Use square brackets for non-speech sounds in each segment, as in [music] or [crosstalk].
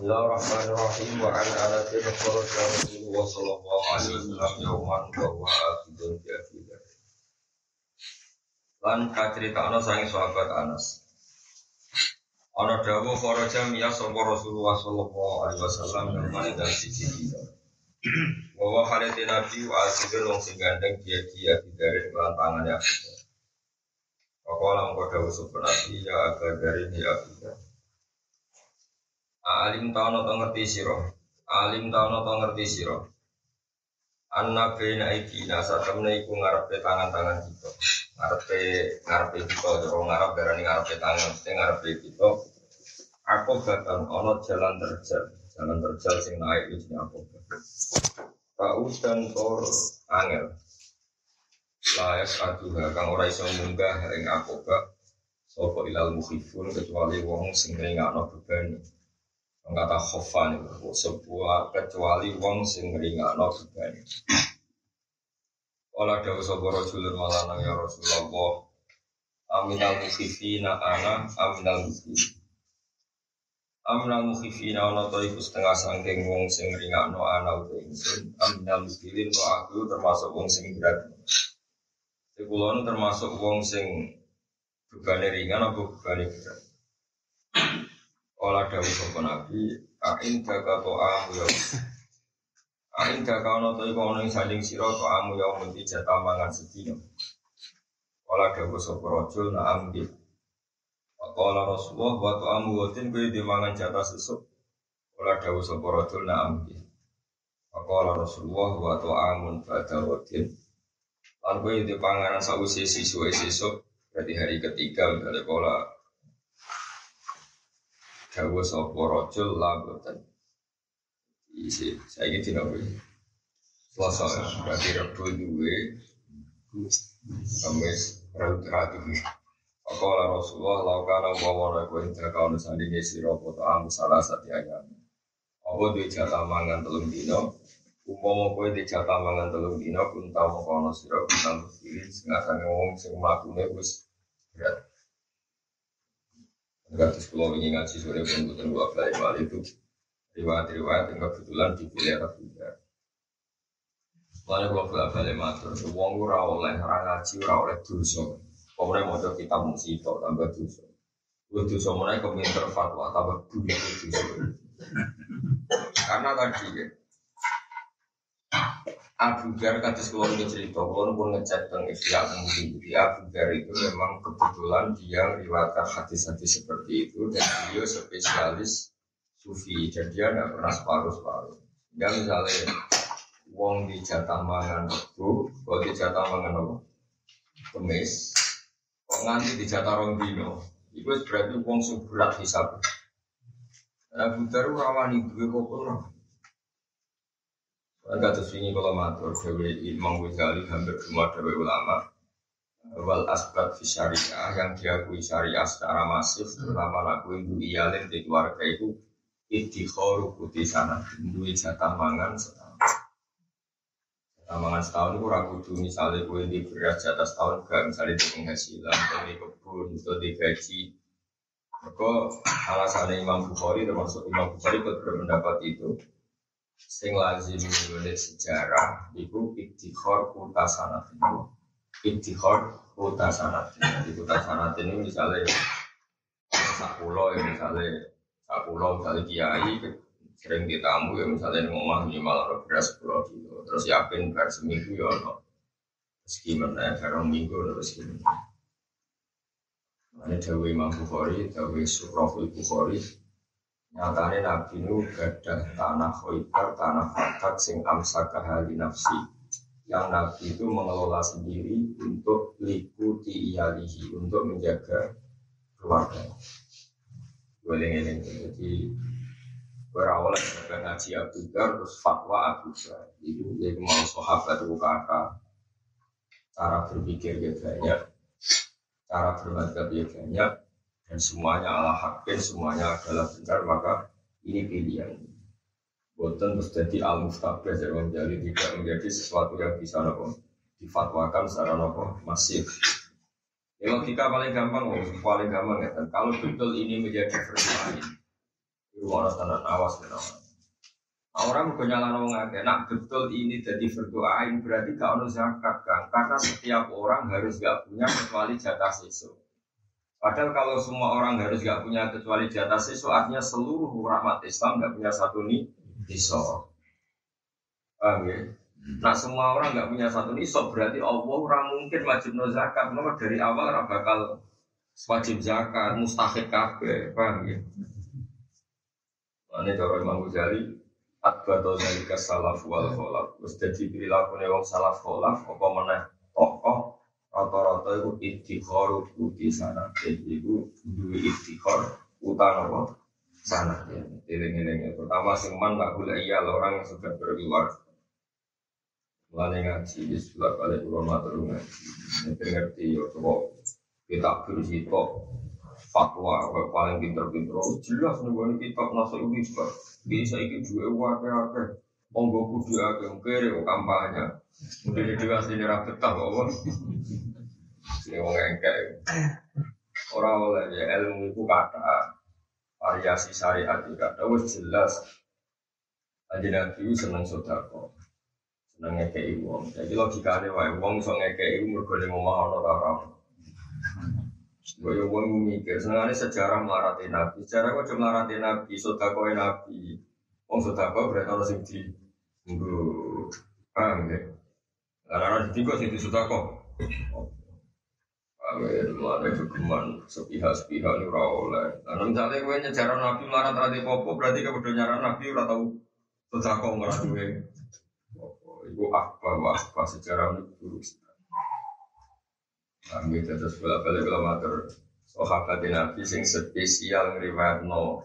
Bismillahirrahmanirrahim wa an Rasulullah sallallahu alaihi wasallam yauman wa. Lan Anas. Rasulullah sallallahu alaihi wasallam dan halati nabi wa wong dia dia dari lan tangane akidah. Pakola mengko dawuh sapa nabi ya akadari ya akidah. Alim tahu to ngerti siro. Alim tahu to ngerti siro. Anna bena ikina saat temne iku ngarepe tangan-tangan kita. Ngarepe ngarepe kita, jero ngarep darani ngarepe tangan, mesti ngarepe kita. Aku bakal ono jalan terjal, jalan terjal sing naik iki aku. Paus dan tor angel. Layak aduha kang ora iso munggah ing aku Sopo ilal mukhifun kecuali wong sing ngringakno beban kata khofan itu sebuah kecuali wong sing ringakno beban. Ola dawu sapa rajulun malana ya Rasulullah. Aminal mukhifina ana aminal mukhifin. Aminal mukhifina ana to iku setengah sangking wong sing ringakno ana uta ingsun. Aminal mukhifin to aku termasuk wong sing berat. Sekulon termasuk wong sing bebane ringan apa bebane berat. Ola dawu sapa nabi, ain jaga to amu ya. Ain jaga ono to iku ono ing sanding sira to amu ya mesti jatah mangan sedina. Ola dawu sapa rajul na amdi. Ola Rasulullah wa to amu watin kowe di mangan jatah sesuk. Ola dawu sapa rajul na amdi. Ola Rasulullah wa to amun pada watin. Lan kowe di panganan sausi siswa sesuk berarti hari ketiga misalnya pola Dawa sopo rojul lagotan Isi, saya ini tidak boleh Selasa berarti rebu duwe. Kamis, raut ratu Apalah Rasulullah laukana wawara kau indah kau nusani ngisi robo ta'am salah satu ayam. Apa duwe jatah mangan telung dino Umpama kowe di jatah mangan telung dino pun tau mengkono sira kuntal pilih sing asane wong sing mlakune wis berat Gratis pulau ini ngaji sore pun bukan dua kali mal itu riwayat-riwayat yang kebetulan dipilih tidak. Mana kalau bolak balik matur, uang ora oleh orang ngaji ora oleh dosa. Kemudian mau coba kita musibah tambah dosa. Gue dosa mulai keminter fatwa tambah dunia dosa. Karena tadi ya, Abu Dhar kados kula niki cerita, kula pun ngecek teng Ihya mungkin di Abu Dhar itu memang kebetulan dia riwayatkan hadis-hadis seperti itu dan beliau spesialis sufi dan dia tidak pernah separuh-separuh. Ya misalnya wong di jatah mangan bu, kalau di jatah mangan apa? Kemis, kok nganti di jatah rong dino, itu berarti wong sing berat hisab. Abu Dhar rawani duwe kok terus ini kalau matur Dewi Imam Ghazali hampir semua Dewi ulama. Wal asbat fi syariah yang diakui syariah secara masif Terutama laku ibu iyalin di keluarga itu Idikhoru putih sana Dui jatah mangan setahun. Jatah mangan setahun itu ragu tuh misalnya gue di beras jatah setahun Gak misalnya di penghasilan di kebun atau di gaji Maka alasannya Imam Bukhari termasuk Imam Bukhari berpendapat itu sing lazim nulis sejarah iku kuta sanat itu iktikhor kuta sanat di kuta sanat ini misalnya sakulo ya misalnya sakulo misalnya kiai sering ditamu ya misalnya ngomong minimal ada beras kilo. Terus yakin bar seminggu ya no terus gimana ya barang minggu terus gimana ini Dawi Imam Bukhari, Dawi Surahul Bukhari, nyatane nabi nu gadah tanah khoibar tanah fatak sing amsaka hali nafsi. Yang nabi itu mengelola sendiri untuk likuti iyalihi untuk menjaga keluarga. Boleh jadi berawal dari ngaji Abu Dhar terus fatwa Abu Dhar itu jadi mau sahabat kakak cara berpikir dia banyak cara bermadhab dia banyak dan semuanya ala hakin, semuanya adalah benar, maka ini pilihan. Boten terus jadi al mustabah jadi tidak menjadi sesuatu yang bisa nopo difatwakan secara nopo masif. Ya logika paling gampang, oh, paling gampang ya. Kalau betul ini menjadi versi lain, Itu orang tenan awas ya. Nah, orang mau nyala wong akeh. Nak betul ini jadi berdoain berarti gak ono zakat kan? Karena setiap orang harus gak punya kecuali jatah sesu. Padahal kalau semua orang harus gak punya kecuali jatah sesu, artinya seluruh rahmat Islam gak punya satu nih nisab. Paham ya? Nah semua orang nggak punya satu nisab berarti Allah orang mungkin wajib no zakat. Dari awal orang bakal wajib zakat, mustahik kabeh, paham ya? Ini cara Imam Ghazali Atbatu zalika salaf wal kholaf Terus jadi perilaku wong salaf kholaf Apa mana tokoh Rata-rata itu istighor Uti sana Jadi itu dua istighor Utang apa? Sana ya Iling-ilingnya Pertama seman gak boleh iya Orang yang sudah berkeluar. Mulanya ngaji di sebelah kali pulau matur ngaji ngerti ya Coba kita bersito fatwa paling pinter-pinter. Jelas nih gue kitab nasi ini bisa? Ikut dua wakil wakil monggo kudu akeh kere kampanye. Mungkin itu asli ra betah kok sini wong engke ora oleh ya ilmu itu kata variasi syariat itu kata wis jelas aja nabi seneng sodako seneng ngekei wong jadi logikanya wae wong iso ngekei mergo ning omah ana ta ora Gue gue mikir, senangnya sejarah melarati Nabi. Sejarah gue cuma melarati Nabi, sodakoy Nabi. Wong sodako berarti orang sing di paham ya? Karena orang di tiga sing di Dulu ada kegeman sepihak-sepihak ini ora oleh. Karena misalnya gue nyejarah Nabi melarat rati popo, berarti gue udah nyaran Nabi ora tahu sodako ngerat gue. Ibu apa, apa sejarah ini buruk kami terus bela-bela kalau matur. Sahabat Nabi sing spesial ngriwayat no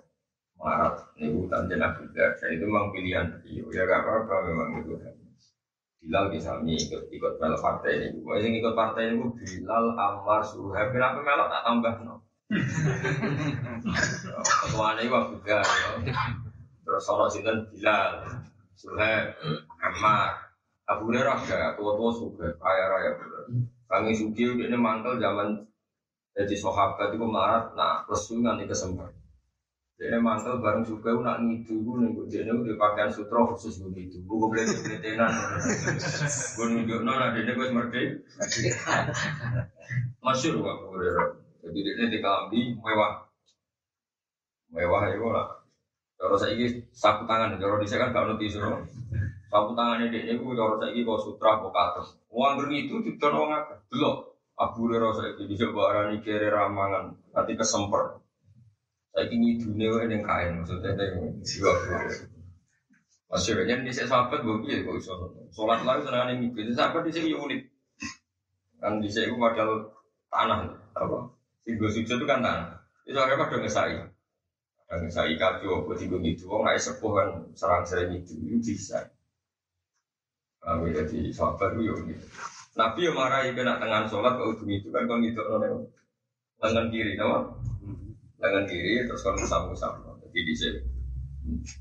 marat ini hutan jenah budak dan itu memang pilihan beliau. Ya gak apa-apa memang itu Bilal misalnya ikut ikut melok partai ini gue yang ikut partai ini Bilal Ammar Suhaib kenapa melok tak tambah no ketuanya itu Abu ya. terus soal sinten Bilal Suhaib Ammar Abu Hurairah ya tua-tua suka kaya raya kami suki udah ini mantel zaman jadi sahabat itu marat, nah resu nanti kesempat. Jadi mantel bareng suka nak ngidu gue nih gue jadi udah pakaian sutra khusus gue itu. Gue beli beli tenan. Gue nunjuk nona dia gue semerti. Masyur gue gue Jadi dia di kambi mewah. Mewah ya gue lah. Kalau saya ini sapu tangan, kalau di kan kalau nanti suruh sapu tangan ini dia gue kalau saya ini kau sutra kau katus. Uang itu tidak orang apa? Belum. Abu Hurairah saya ini coba arani kere ramangan, nanti kesemper. Saya ini dunia yang kain, maksudnya yang jiwa Masih banyak di sini sahabat gue biar gue sholat lagi senang ini mikir. Sahabat di sini unik, kan di sini gue modal tanah, apa? Tiga sujud itu kan tanah. Itu orang pada ngesai, ada ngesai kacau, buat tiga gitu. Orang nggak sepuh kan serang serang itu, itu bisa. Kami jadi sahabat gue unik. Nabi yang marahi kena tangan sholat ujung itu kan kalau gitu orang tangan kiri, nama tangan kiri terus musam musam, jadi di sini,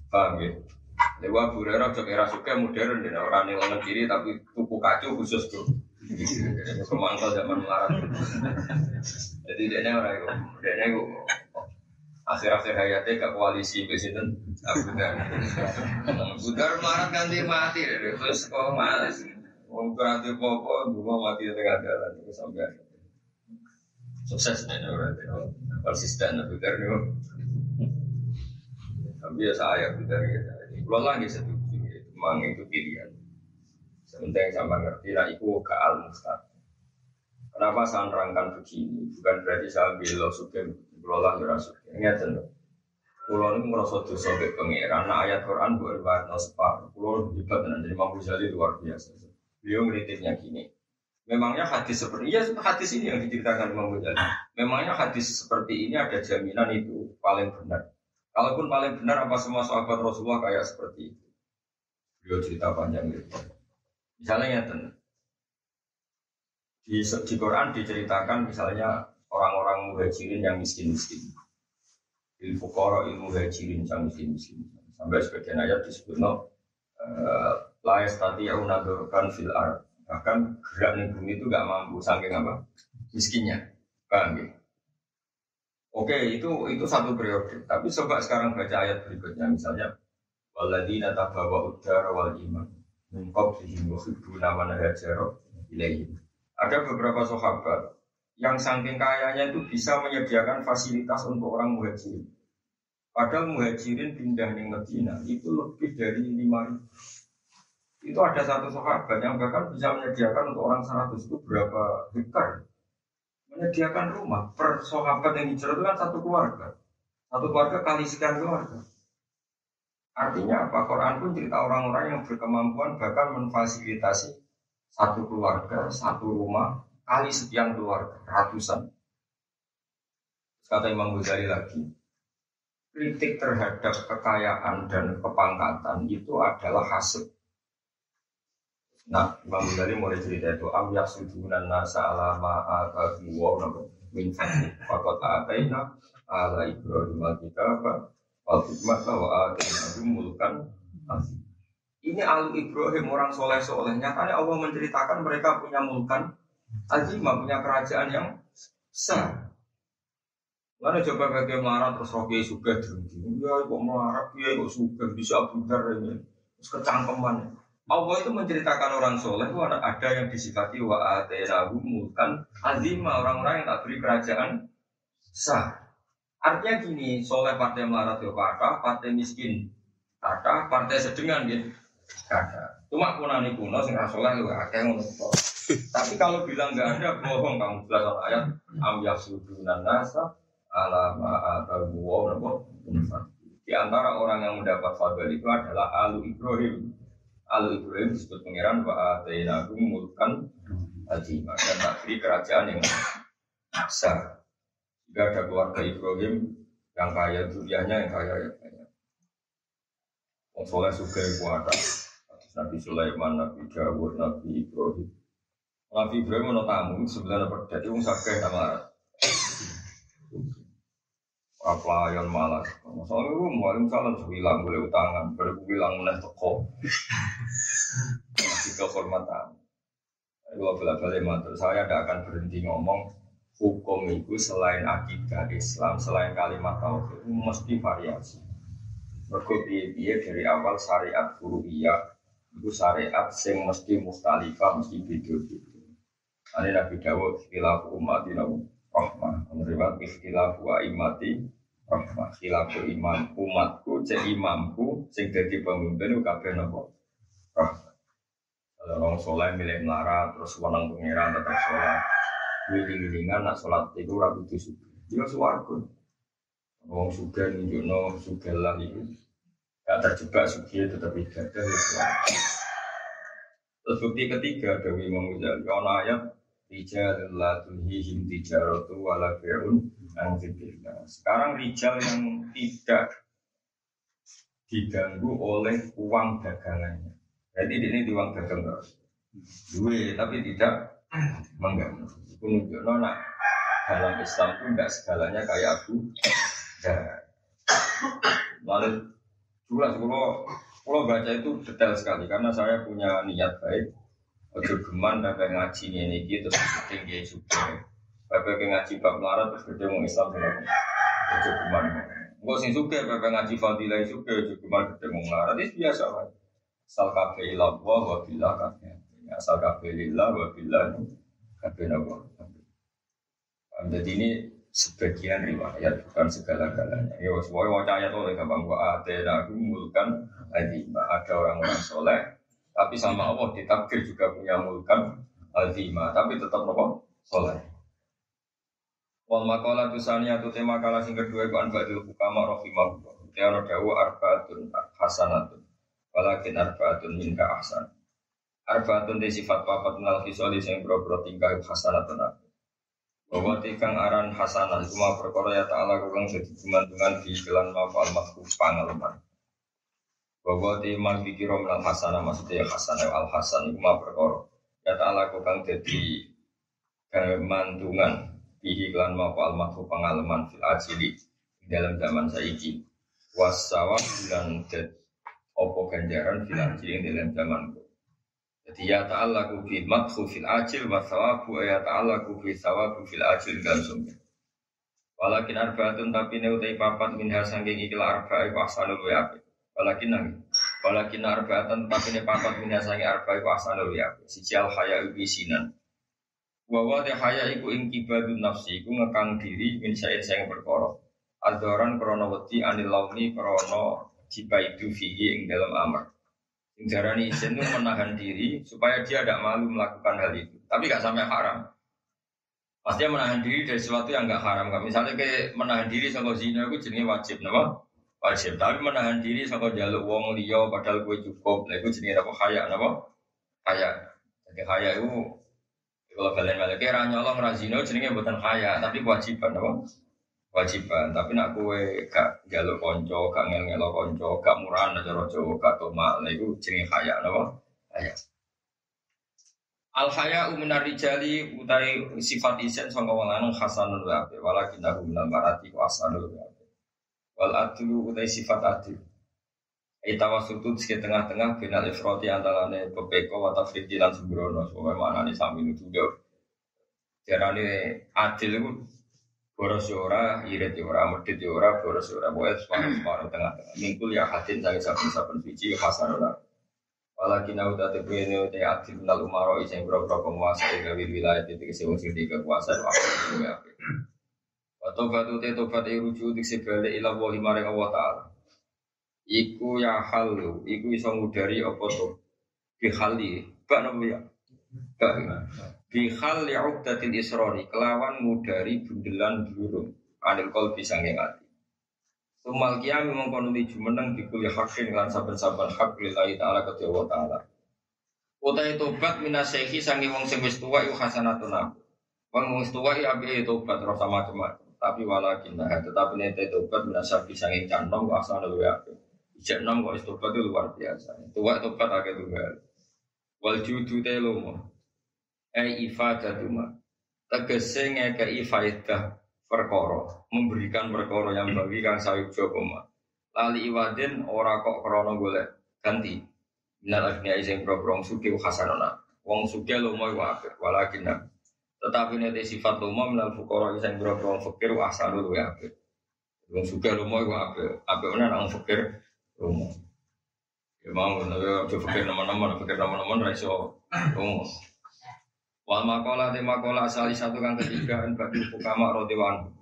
paham ya? Dewa Burera cok era suka modern dan orang yang tangan kiri tapi tuku kacu khusus tuh. [laughs] Semangkal zaman melarat. Jadi dia orang itu, dia itu akhir-akhir hayatnya ke koalisi presiden Abu Dar. Abu Dar melarat ganti mati, terus kok malas. Wong berarti popo, dua mati di tengah jalan sampai sukses dan berarti konsisten tapi dari tapi ya saya kita kalau lagi setuju itu memang itu pilihan sementara yang sama ngerti lah itu ke al mustad kenapa saya nerangkan begini bukan berarti saya bilang suka kalau lah ngerasa ingat tentu Kulo ini merasa dosa ke pangeran. Nah ayat Quran buat warna separuh. Kulo juga dengan jadi mampu jadi luar biasa. Beliau ngeritiknya gini. Memangnya hadis seperti ya hadis ini yang diceritakan Imam Ghazali. Memangnya hadis seperti ini ada jaminan itu paling benar. Kalaupun paling benar apa semua sahabat Rasulullah kayak seperti itu. Beliau cerita panjang gitu. Misalnya ya di, di Quran diceritakan misalnya orang-orang muhajirin yang miskin-miskin. Ilmu fukara ilmu muhajirin yang miskin-miskin. Sampai sebagian ayat disebut no, uh, Lais tadi yang menadurkan fil art. Bahkan gerak nih bumi itu gak mampu saking apa? Miskinnya. Paham ya? Oke, itu itu satu periode. Tapi coba sekarang baca ayat berikutnya, misalnya waladina tabawa udara wal iman min qablihim wa hibbuna man hajara ilaihim. Ada beberapa sahabat yang saking kayanya itu bisa menyediakan fasilitas untuk orang muhajirin. Padahal muhajirin pindah di Medina itu lebih dari lima ribu. Itu ada satu sahabat yang bahkan bisa menyediakan untuk orang 100 itu berapa hektar. Menyediakan rumah per sahabat yang hijrah itu kan satu keluarga. Satu keluarga kali sekian keluarga. Artinya apa? Quran pun cerita orang-orang yang berkemampuan bahkan memfasilitasi satu keluarga, satu rumah, kali sekian keluarga, ratusan. Kata Imam Ghazali lagi, kritik terhadap kekayaan dan kepangkatan itu adalah hasil. Nah, Imam Ghazali mulai cerita itu, am yasudunan nasa ala ma'atahu wa min fadli faqad ataina ala ibrahim al-kitab Wal hikmah wa atainahu mulkan Ini alu Ibrahim orang soleh soleh. Nyatanya Allah menceritakan mereka punya mulkan azimah, punya kerajaan yang besar. Lalu coba bagi marah terus rogi juga drengki. Ya kok marah, ya kok suka bisa bundar ini. Terus kecangkeman. Allah itu menceritakan orang soleh itu ada, ada yang disifati wa atainahu mulkan azimah orang-orang yang tak beri kerajaan besar. Artinya gini, soleh partai melarat ya kata, partai miskin kata, partai sedengan gitu kata. Cuma kunani kuno sing soleh ya akeh ngono Tapi kalau bilang nggak ada bohong kamu belasan ayat am yasudunan nasa ala ma atabu Di antara orang yang mendapat fadl itu adalah alu Ibrahim. Alu Ibrahim disebut pangeran wa atainahum mulkan azimah dan tak beri kerajaan yang besar. Jika ada keluarga Ibrahim yang kaya dunianya yang kaya yang kaya. Wong soleh suka kuat. Nabi Sulaiman, Nabi Dawud, Nabi Ibrahim. Nabi Ibrahim mau tamu sebenarnya berdiri wong sakeh sama pelayan malas. Soalnya gue mau salam sebilang boleh utangan, baru bilang meneh teko. Masih kehormatan. Gue bela-bela mantul, saya tidak akan berhenti ngomong hukum itu selain akidah Islam, selain kalimat tauhid itu mesti variasi. Mergo piye dari awal syariat iya itu syariat sing mesti mustalifah, mesti beda-beda. Ini Nabi Dawud ikhtilafu umat nabi rahmah. Menurut ikhtilafu imati rahmah. Khilafu imam umatku, cek imamku, sing jadi pemimpin kabeh nopo rahmah. Kalau orang soleh milih melarat, terus wanang pengiran tetap sholat wiling-wilingan nak sholat itu ragu itu suka. Dia suwargo. Wong suka nunjukno suka lah itu. Gak terjebak suki tetap ibadah ya. Terus bukti ketiga dari Imam Ghazali, ayat Rijal la tulhihim tijaratu wala bi'un an Sekarang rijal yang tidak diganggu oleh uang dagangannya. Jadi ini di uang dagang terus. Dua, tapi tidak mengganggu menunjukkan nona dalam Islam itu tidak segalanya kayak aku lalu jelas kalau kalau baca itu detail sekali karena saya punya niat baik ojo geman dan ngaji ini gitu terus tinggi suka Pepe ngaji bab melarat terus gede mau Islam dengan ojo geman. Enggak sih suka pepe ngaji fadilah suka ojo geman gede mau melarat. Itu biasa lah asal kafe ilah wa bila kafe asal kafe ilah wa bila kafe nabi jadi ini sebagian riwayat bukan segala-galanya. Ya semua mau ayat tuh gampang. Gua atena mulkan azima. Ada orang-orang soleh, tapi sama Allah ditakdir juga punya mulkan azima, tapi tetap nopo soleh. Wal makalah tusani atau tema kalah sing kedua ku anbadil hukama rahimahullah. Tiara dawu arbaatun hasanatun. Walakin arbaatun minka ahsan. Arbaatun di sifat papat nal fisoli sing bro-bro tingkah hasanatun bahwa tikang aran hasanah itu mah perkara ya ta'ala kang jadi gumantungan di jalan mafal makhluk pangalaman bahwa timan pikiro minal hasanah maksudnya ya hasanah al hasan itu mah perkara ya ta'ala kang jadi kemantungan di jalan mafal makhluk pengalaman fil ajili dalam zaman saiki wasawab dan opo ganjaran fil ajili dalam zaman jadi ya ta'ala fi madhu fil ajil wa thawabu ya ta'ala fi thawabu fil ajil dan sumber. Walakin arbaatun tapi ne utai papat min hasangking ikilah arba iku apik. Walakin nang walakin arbaatan tapi ne papat min hasangking arba iku ahsanul wa apik. Siji al haya iku isinan. Wa wa te haya iku ing kibadun nafsi iku ngekang diri min sain sing perkara. Adoran krana wedi anil launi krana jibaidu fihi ing dalam amar. Sing darani menahan diri supaya dia tidak malu melakukan hal itu. Tapi gak sampai haram. Pastinya menahan diri dari sesuatu yang nggak haram. Misalnya kayak menahan diri sama zina itu jenisnya wajib, nama wajib. Tapi menahan diri sama jaluk wong liya padahal gue cukup, nah itu jenisnya apa kaya, nama kaya. Jadi kaya itu kalau kalian balik kira nyolong razino jenisnya bukan kaya, tapi kewajiban, nama kewajiban. Tapi nak gue gak jaluk konco, gak ngel ngelo konco, gak murahan aja rojo, gak tomak, nah itu jenisnya kaya, nama kaya. Al haya umunar rijali utai sifat isen sangka wong lanang hasanul wa ape walakin lahu minal marati wa asanul. Wal adlu utai sifat adil. Itawasutu di tengah-tengah binal ifroti antarane pepeko wa tafriti lan sembrono Soalnya mana nih sami itu jauh. Jarane adil itu boros ya ora, irit ya ora, medit ya ora, boros ya ora, pokoknya separuh-separuh tengah-tengah. Mingkul ya hadin dari saben-saben biji hasanul wa Walakin aku tak tebu ini utai adil minal umaro iseng bro-bro penguasa gawe wilayah titik sing di kekuasaan ya. Tobat utai tobat e rujuk dik sebalik ila wahi maring Allah Ta'ala. Iku ya halu, iku iso ngudari apa to? Bihali, gak nopo ya? Gak Bihal ya uqdatil israri, kelawan ngudari bundelan burung. Anil kol bisa ngingati. Tumal kiam memang di jumeneng dikuli hakin lan saben-saben hak lillahi taala ke Jawa taala. Utai tobat minasehi sangi wong sing wis tuwa hasanatun aku. Wong wis tuwa ape tobat ora sama macam Tapi walakin nah tetapi nete tobat minasabi sangi canom wa asana luwe ape. Ijak nom kok tobat itu luar biasa. Tuwa tobat akeh tunggal. Wal judu te lomo. Ai ifadatuma. Tegese ngekei faidah perkara, memberikan perkara yang bagi kang sayuk jokoma. Lali iwadin ora kok krono golek ganti. Minal agni sing pro-pro suki hasanona. Wong suki lo mau wae walakin tetapi nanti sifat lo mau minal fukara sing pro-pro fakir wa ahsanu luwe apik. Wong suki lo mau wae apik mana nang fakir lo mau. Ya mau nek fakir nama-nama fakir nama-nama ra iso Wal makola te makola asal satu kang ketiga en bagi fukama rodiwan.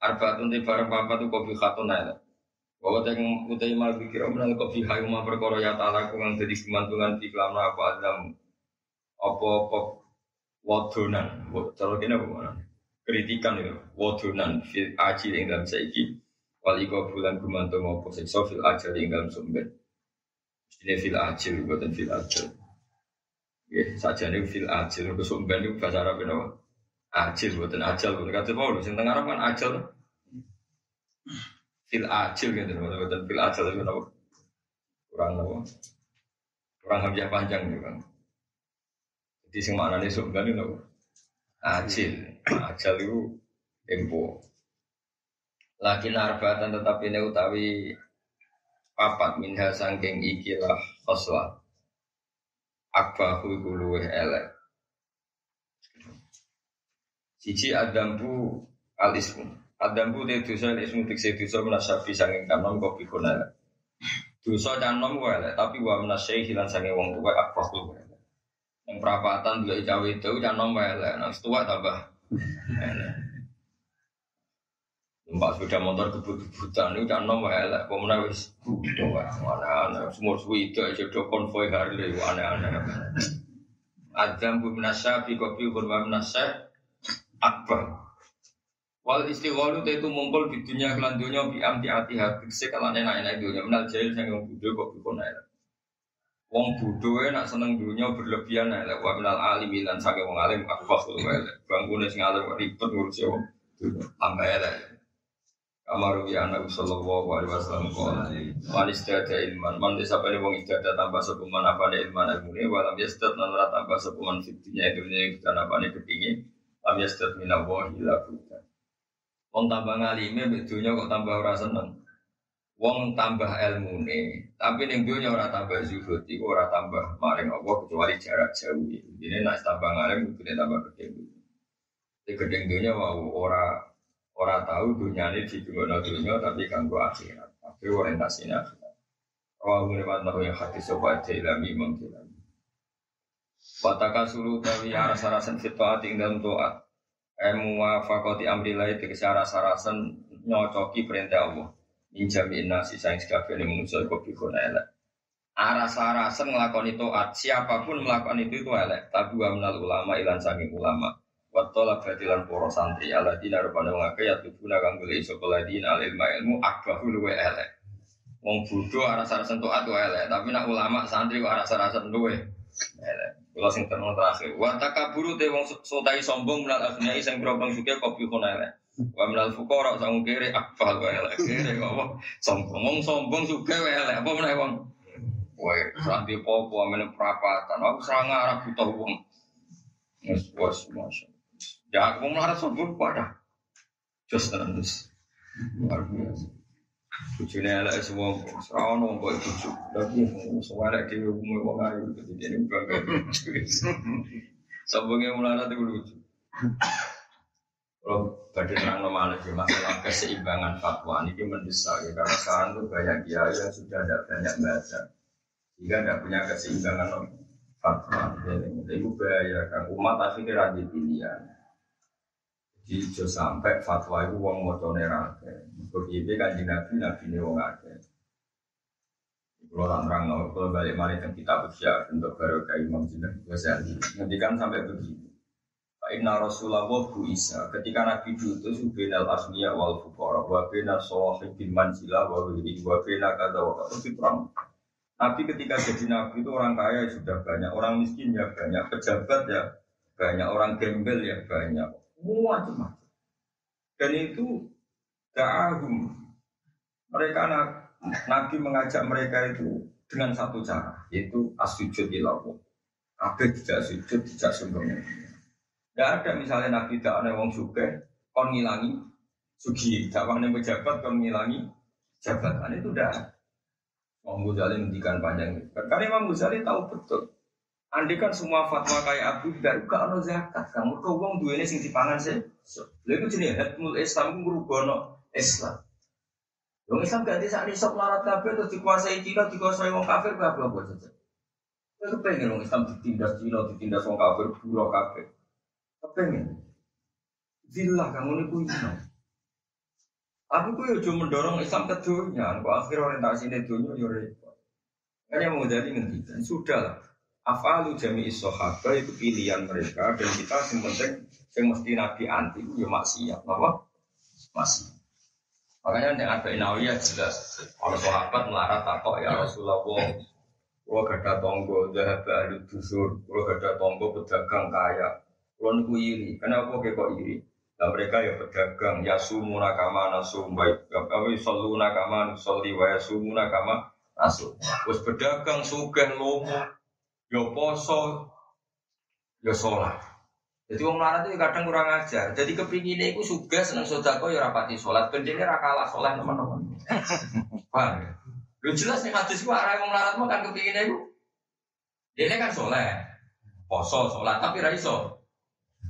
Arbaatun te barang papat tu kopi khatun ae. Bahwa teng utai mal pikir menal kopi hayu ma perkara ya ta'ala kang dadi kemantungan di kelam apa adam apa apa wadonan. Cara kene apa mana? Kritikan itu wadonan fil aji ing dalam saiki. Wal iko bulan gumantung apa siksa fil ajal ing dalam sumber. Ini fil ajil bukan fil ajal. Ya, saja nih fil ajil, kesumban itu bahasa Arab apa? Ajil, bukan ajal, bukan kata lu. Sing Arab kan ajal. Fil ajil gitu, bukan fil itu apa? Kurang apa? Kurang hamzah panjang gitu kan. Jadi sing mana nih sumban itu apa? Ajil, ajal itu tempo. Lagi narbatan tetapi ini utawi papat minha sangking ikilah khoslah akbahu iku luweh elek. Siji adambu al ismu. Adambu te dosa al ismu tikse dosa menasabi sanging kanom kok pikun elek. Dosa canom elek, tapi wa menasai hilang sanging wong tuwa akbahu. Yang perapatan dua cawe itu canom elek, nang tua tambah elek. Mbak sepeda motor kebut-kebutan itu kan nomor elek, pemenang wis aneh-aneh, semua itu aja do konvoy Harley, aneh-aneh. Adam bu minasya, bi kopi kurma minasya, akbar. Wal istigholu itu mumpul di dunia kelan dunia bi amti hati hati sekalan enak-enak dunia menal jahil yang bodoh kok bikon elek. Wong bodoh nak seneng dunia berlebihan elek, wa minal alim lan sange wong alim akbar elek. Bangkune sing alim ribet ngurusi wong tambah elek. Kamaru ya anak sallallahu alaihi wasallam qala man istada ilman man desa pada wong istada tambah sepuman apa ne ilman ilmune walam yastad nan ora tambah sepuman fitnya dunya kita apa ne kepingin lam yastad min Allah ila buta wong tambah ngalime mbek dunya kok tambah ora seneng wong tambah ilmune tapi ning dunya ora tambah zuhud iku ora tambah maring Allah kecuali jarak jauh ini nak tambah ngalim kudu tambah gede Di gedeng dunya ora Orang tahu dunia ini di dunia dunia tapi ganggu akhirat. Tapi orientasinya akhirat. Wah, menurut tahu yang hati sobat ilami mengkilami. Wataka sulu tawi aras-arasan fitoat ing dalam toat. Emu wafakoti amrilai tegesi aras-arasan nyocoki perintah Allah. Injami nasi sayang sekabeh manusia kok bikona elek. Aras-arasan ngelakoni toat, siapa pun melakukan itu itu elek. Tabu amnal ulama ilan sanging ulama. Watola badilan poro santri ala dina rupanya mengakai ya tubuna kang beli sekolah dina al ilmu ilmu akbahu luwe elek. Wong bodoh aras-arasan toat tuh elek, tapi nak ulama santri kok aras-arasan luwe elek. Kalau sing terakhir, wa takaburu te wong sotai sombong menal agniai sing berobang suke kopi kono elek. Wa menal fukara sang kere akbal wa elek. Kere kok sombong wong sombong suke wa elek. Apa meneh wong Woi, ranti popo amene perapatan. Aku serang arah buta wong. Wes wes masya. Ya aku mau melarat sombong pada. Just terus. Luar biasa. Bujune elek semua, serang wong kok bujuk. Tapi semua elek dhewe umum wong ayu ini bukan Sombongnya melarat itu lucu. Kalau badai terang normal lagi masalah keseimbangan fatwa ini mendesak ya karena sekarang tuh banyak kiai yang sudah ada banyak baca sehingga tidak punya keseimbangan fatwa. Itu bahaya kan umat akhirnya rajin pilihan. Jadi jo sampai fatwa itu wong moco nerake. Begitu kan nabi nabi ini wong akeh. Kalau terang, kalau balik mari ke kitab usia untuk baru ke Imam Ghazali, ngendikan sampai begini. Inna Rasulullah bu Isa ketika Nabi diutus benal asmiya wal fukara wa bena bin manzila wa wili wa bena kata wa itu perang. Nabi ketika jadi Nabi itu orang kaya ya sudah banyak, orang miskin ya banyak, pejabat ya banyak, orang gembel ya banyak, macam-macam. Dan itu da'ahum. Mereka Nabi mengajak mereka itu dengan satu cara, yaitu asujud. Kabeh tidak sujud, tidak sembunyi. Tidak ada misalnya Nabi tidak ada wong suke, kon ngilangi sugi, tidak ada pejabat kon ngilangi jabatan itu tidak. Imam Ghazali mendikan panjang Karena Imam Ghazali tahu betul. Andai kan semua fatwa kayak Abu Dhar, gak ada zakat. Kamu ke uang dua ini sing dipangan sih. Lalu itu jenis hatmul Islam merubah Islam. Wong Islam gak di saat isok larat kabeh terus dikuasai Cina, dikuasai wong kafir gak apa apa saja. Aku pengen wong Islam ditindas Cina, ditindas wong kafir, buruh kafir. Kepengen. Zillah kamu ini punya. Aku tuh ya mendorong Islam ke dunia, aku akhir orientasi ini dunia ya repot. Hanya mau jadi ngendikan, sudah lah. Afalu jami isohaba itu pilihan mereka dan kita yang penting yang mesti nabi anti ya maksiat, apa? Masih. Makanya yang ada inawiyah jelas. Kalau sahabat melarat takok ya Rasulullah, kalau gada tonggo, zahab ahli dusur, kalau gada tonggo pedagang kaya, kalau niku iri, kenapa kok iri? Nah mereka ya pedagang, ya sumu nakama nasum baik, kami selalu nakama nusolli wa ya sumu nakama nasum. Terus pedagang sugih lomo, ya poso, ya sholat. Jadi wong melarat itu kadang kurang ajar. Jadi kepinginnya itu suga seneng sodako ya rapati sholat. Bendene rakalah sholat teman-teman. [laughs] Paham ya? Lu jelas nih hadis gua arah wong melarat mau kan kepinginnya itu. Dia kan sholat, poso sholat tapi raiso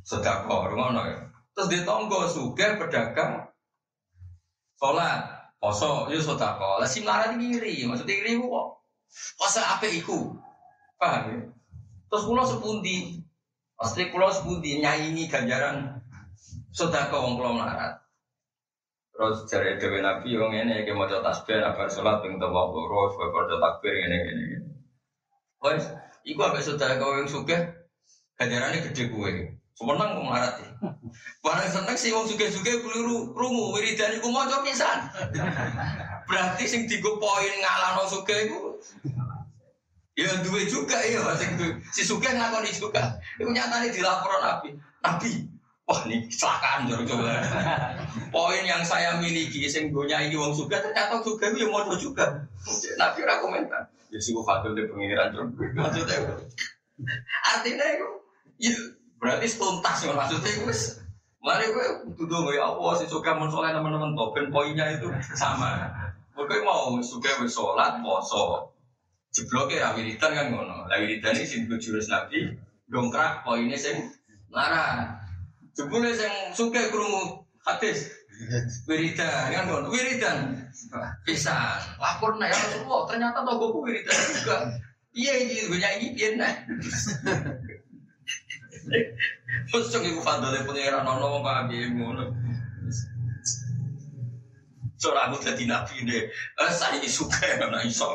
sodako, rumah ya. Terus di tonggo suga pedagang sholat, poso, itu sodako. Lah si melarat iri, maksudnya iri kok. Poso apa iku? Paham ya? Terus pulau sepundi, Pasti pulau sebuti nyanyi ganjaran sodako wong pulau melarat. Terus cari dewi nabi wong ini kayak mau tasbih apa sholat yang tawa boros, bapak takbir ini ini. Wes, iku apa sodako yang suka ganjarannya gede gue. Semenang wong melarat ya. Barang seneng sih wong suge-suge keliru rungu wiridan iku mau pisan. Berarti sing digo poin ngalano suge iku Ya dua juga ya itu. Si Suga ngakoni juga. Itu nyatanya dilaporan Nabi. Nabi, wah ini kecelakaan coba. Poin yang saya miliki, sing gonya ini wong Suga ternyata Suga itu ya mau juga. Nabi ora komentar. Ya sih fatul di pengiran jauh. Maksudnya artinya itu, ya berarti tuntas ya maksudnya itu. Mari gue tuduh ya Allah si Suga mensoleh teman-teman topen poinnya itu sama. Mungkin mau Suga bersolat, poso, Jebloke ra wiridan kan ngono. Lah wiridan iki sing jurus Nabi dongkrak poinnya sing larang. Jebule sing suke krungu hadis Wiridan kan kon wiridan. Bisa lapor nek ya Rasulullah ternyata togoku wiridan juga. Iya ini banyak ini nah. Terus cung iku fadole pangeran ono wong paham piye ngono. Soalnya aku jadi nabi eh, saya ini suka [laughs] nah iso.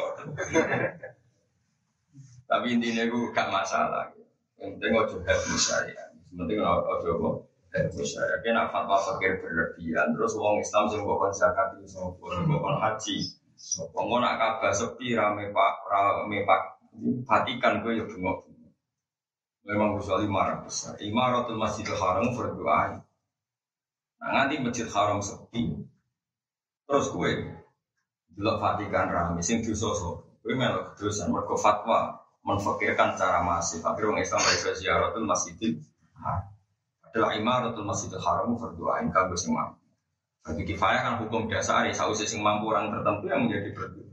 Tapi intinya gue gak masalah. Yang penting ojo help saya. Penting ojo kok help saya. Kena fatwa fakir berlebihan. Terus uang Islam sih bukan zakat itu sopo, bukan haji. Sopo nak kabar sepi rame pak rame pak Vatikan gue ya bengok. Memang kecuali marah besar. Imaratul Masjidil Haram berdoa. Nah nanti Masjid Haram sepi, Terus gue delok Vatikan rame sing dosa Gue melok kedosan mergo fatwa menfakirkan cara masif. Akhirnya orang Islam dari ziaratul masjidil adalah imaratul masjidil haram berdoain kagum sing mampu. Bagi kifayah kan hukum dasar ya sausi sing mampu orang tertentu yang menjadi berdoa.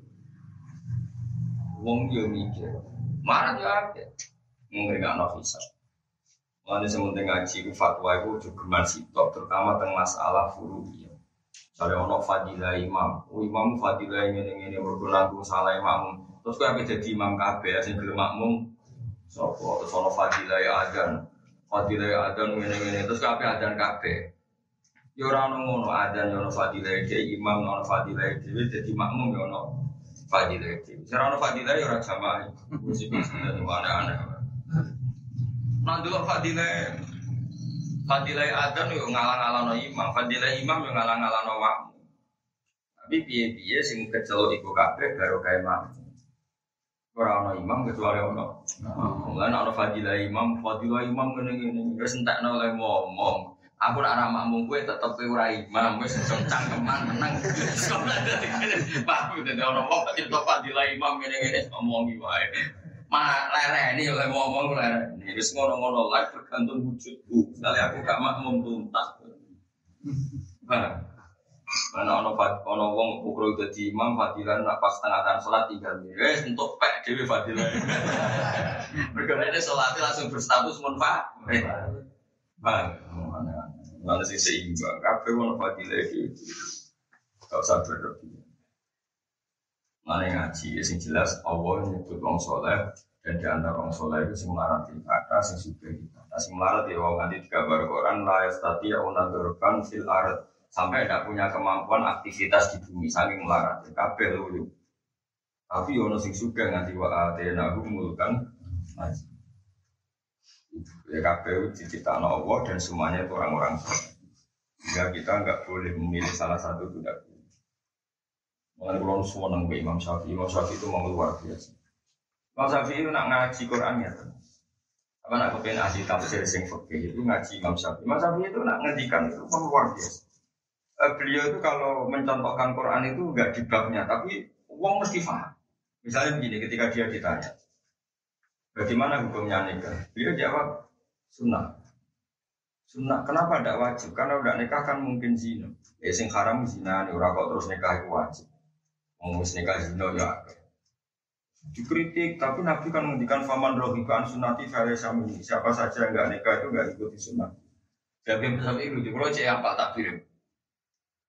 Wong yo mikir, marah ya. Mungkin nafisa. Mulanya sementing ngaji fatwa itu juga masih terutama tentang masalah furu'iyah. Misalnya ono fadilah imam, oh, imam fadilah ini ini ini berguna salah imam. Terus kau jadi imam kabe, asing gelem makmum. Sopo terus ono fadilah adan, fadilah adan ini ini terus kabe adan kabe. Ya ora ono ngono adan ya ono fadilah dia imam ono fadilah dia jadi makmum ya ono fadilah dia. Ora ono fadilah ya ora jamaah. Wis iki aneh-aneh. Nanti fadilah Fadilai adan yo ngalang-alano imam, fadilai imam yo ngalang-alano makmum. Tapi piye-piye sing kecelok iku kabeh karo kae makmum. Ora ono imam kecuali ono. Mulane ono fadilai imam, fadilai imam ngene-ngene wis entekno oleh ngomong. Aku nak anak makmum gue tetep ora imam, wis cangkeman menang. [laughs] Pak, dadi ono wong kok fadilai imam ngene-ngene ngomongi wae. Ma ini oleh ngomong ini Wis ngono-ngono live tergantung wujudku. Misalnya aku gak makmum tuntas. Nah, mana ono ono wong ukur di imam fadilan nak pas tengah tengah sholat tinggal wes untuk pek dewi fadilan. [laughs] Berkarya ini sholatnya langsung berstatus munfa. Bang, mana mana sih seimbang. Kafe ono fadilan itu. Gak usah berlebihan. Mana ngaji, ya sing jelas Allah nyebut wong soleh dan di antara soleh itu sing melarat ibadah, sing suka ibadah, sing melarat ya wong nanti digambar Quran la yastati unadurkan fil ard. Sampai tidak punya kemampuan aktivitas di bumi saking melarat. Ya kabeh lho tapi ono sing suka nganti wa atena mulkan ya kabeh diciptakan Allah dan semuanya itu orang-orang sehingga kita nggak boleh memilih salah satu tidak Mengenai kalau semua nang Imam Syafi'i, Imam Syafi'i itu mau luar biasa. Imam Syafi'i itu nak ngaji Quran ya. Apa nak kepengen ahli tafsir sing fikih itu ngaji Imam Syafi'i. Imam Syafi'i itu nak ngendikan itu mau luar biasa. Uh, beliau itu kalau mencontohkan Quran itu enggak di babnya, tapi uang mesti paham. Misalnya begini, ketika dia ditanya, bagaimana hukumnya nikah? Beliau jawab, sunnah. Sunnah, kenapa tidak wajib? Karena udah nikah kan mungkin zina. Ya sing haram zina, nih kok terus nikah itu wajib. Mau nikah zina ya dikritik tapi Nabi kan menghentikan faman rohiban sunati sami. Siapa saja yang nggak nikah itu nggak ikuti sunnah jadi misalnya itu di cek apa takbir.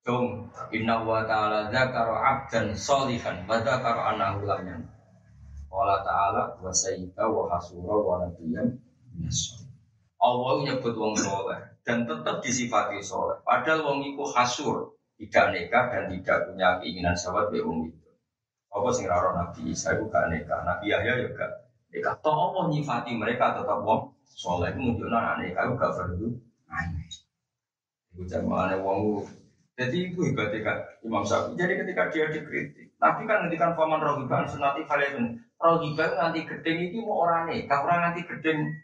Dong, inna wa ta'ala dzakara abdan solihan wa dzakara annahu lam. Qala ta'ala wa sayyida wa hasura wa nabiyyan Allah nyebut wong soleh dan tetap disifati soleh. Padahal wong iku hasur, tidak nikah dan tidak punya keinginan sahabat be wong itu. Apa sing raro Nabi Isa itu gak nikah, Nabi Yahya juga nikah. Toh Allah nyifati mereka tetap wong soleh itu menunjukkan anak nikah itu gak perlu aneh. Itu jamaahnya wong jadi itu ketika Imam Syafi'i. Jadi ketika dia dikritik, Nabi kan ngendikan faman rohiban sunati kalian. Rohiban nanti gedeng itu mau orang nikah, orang nanti gedeng.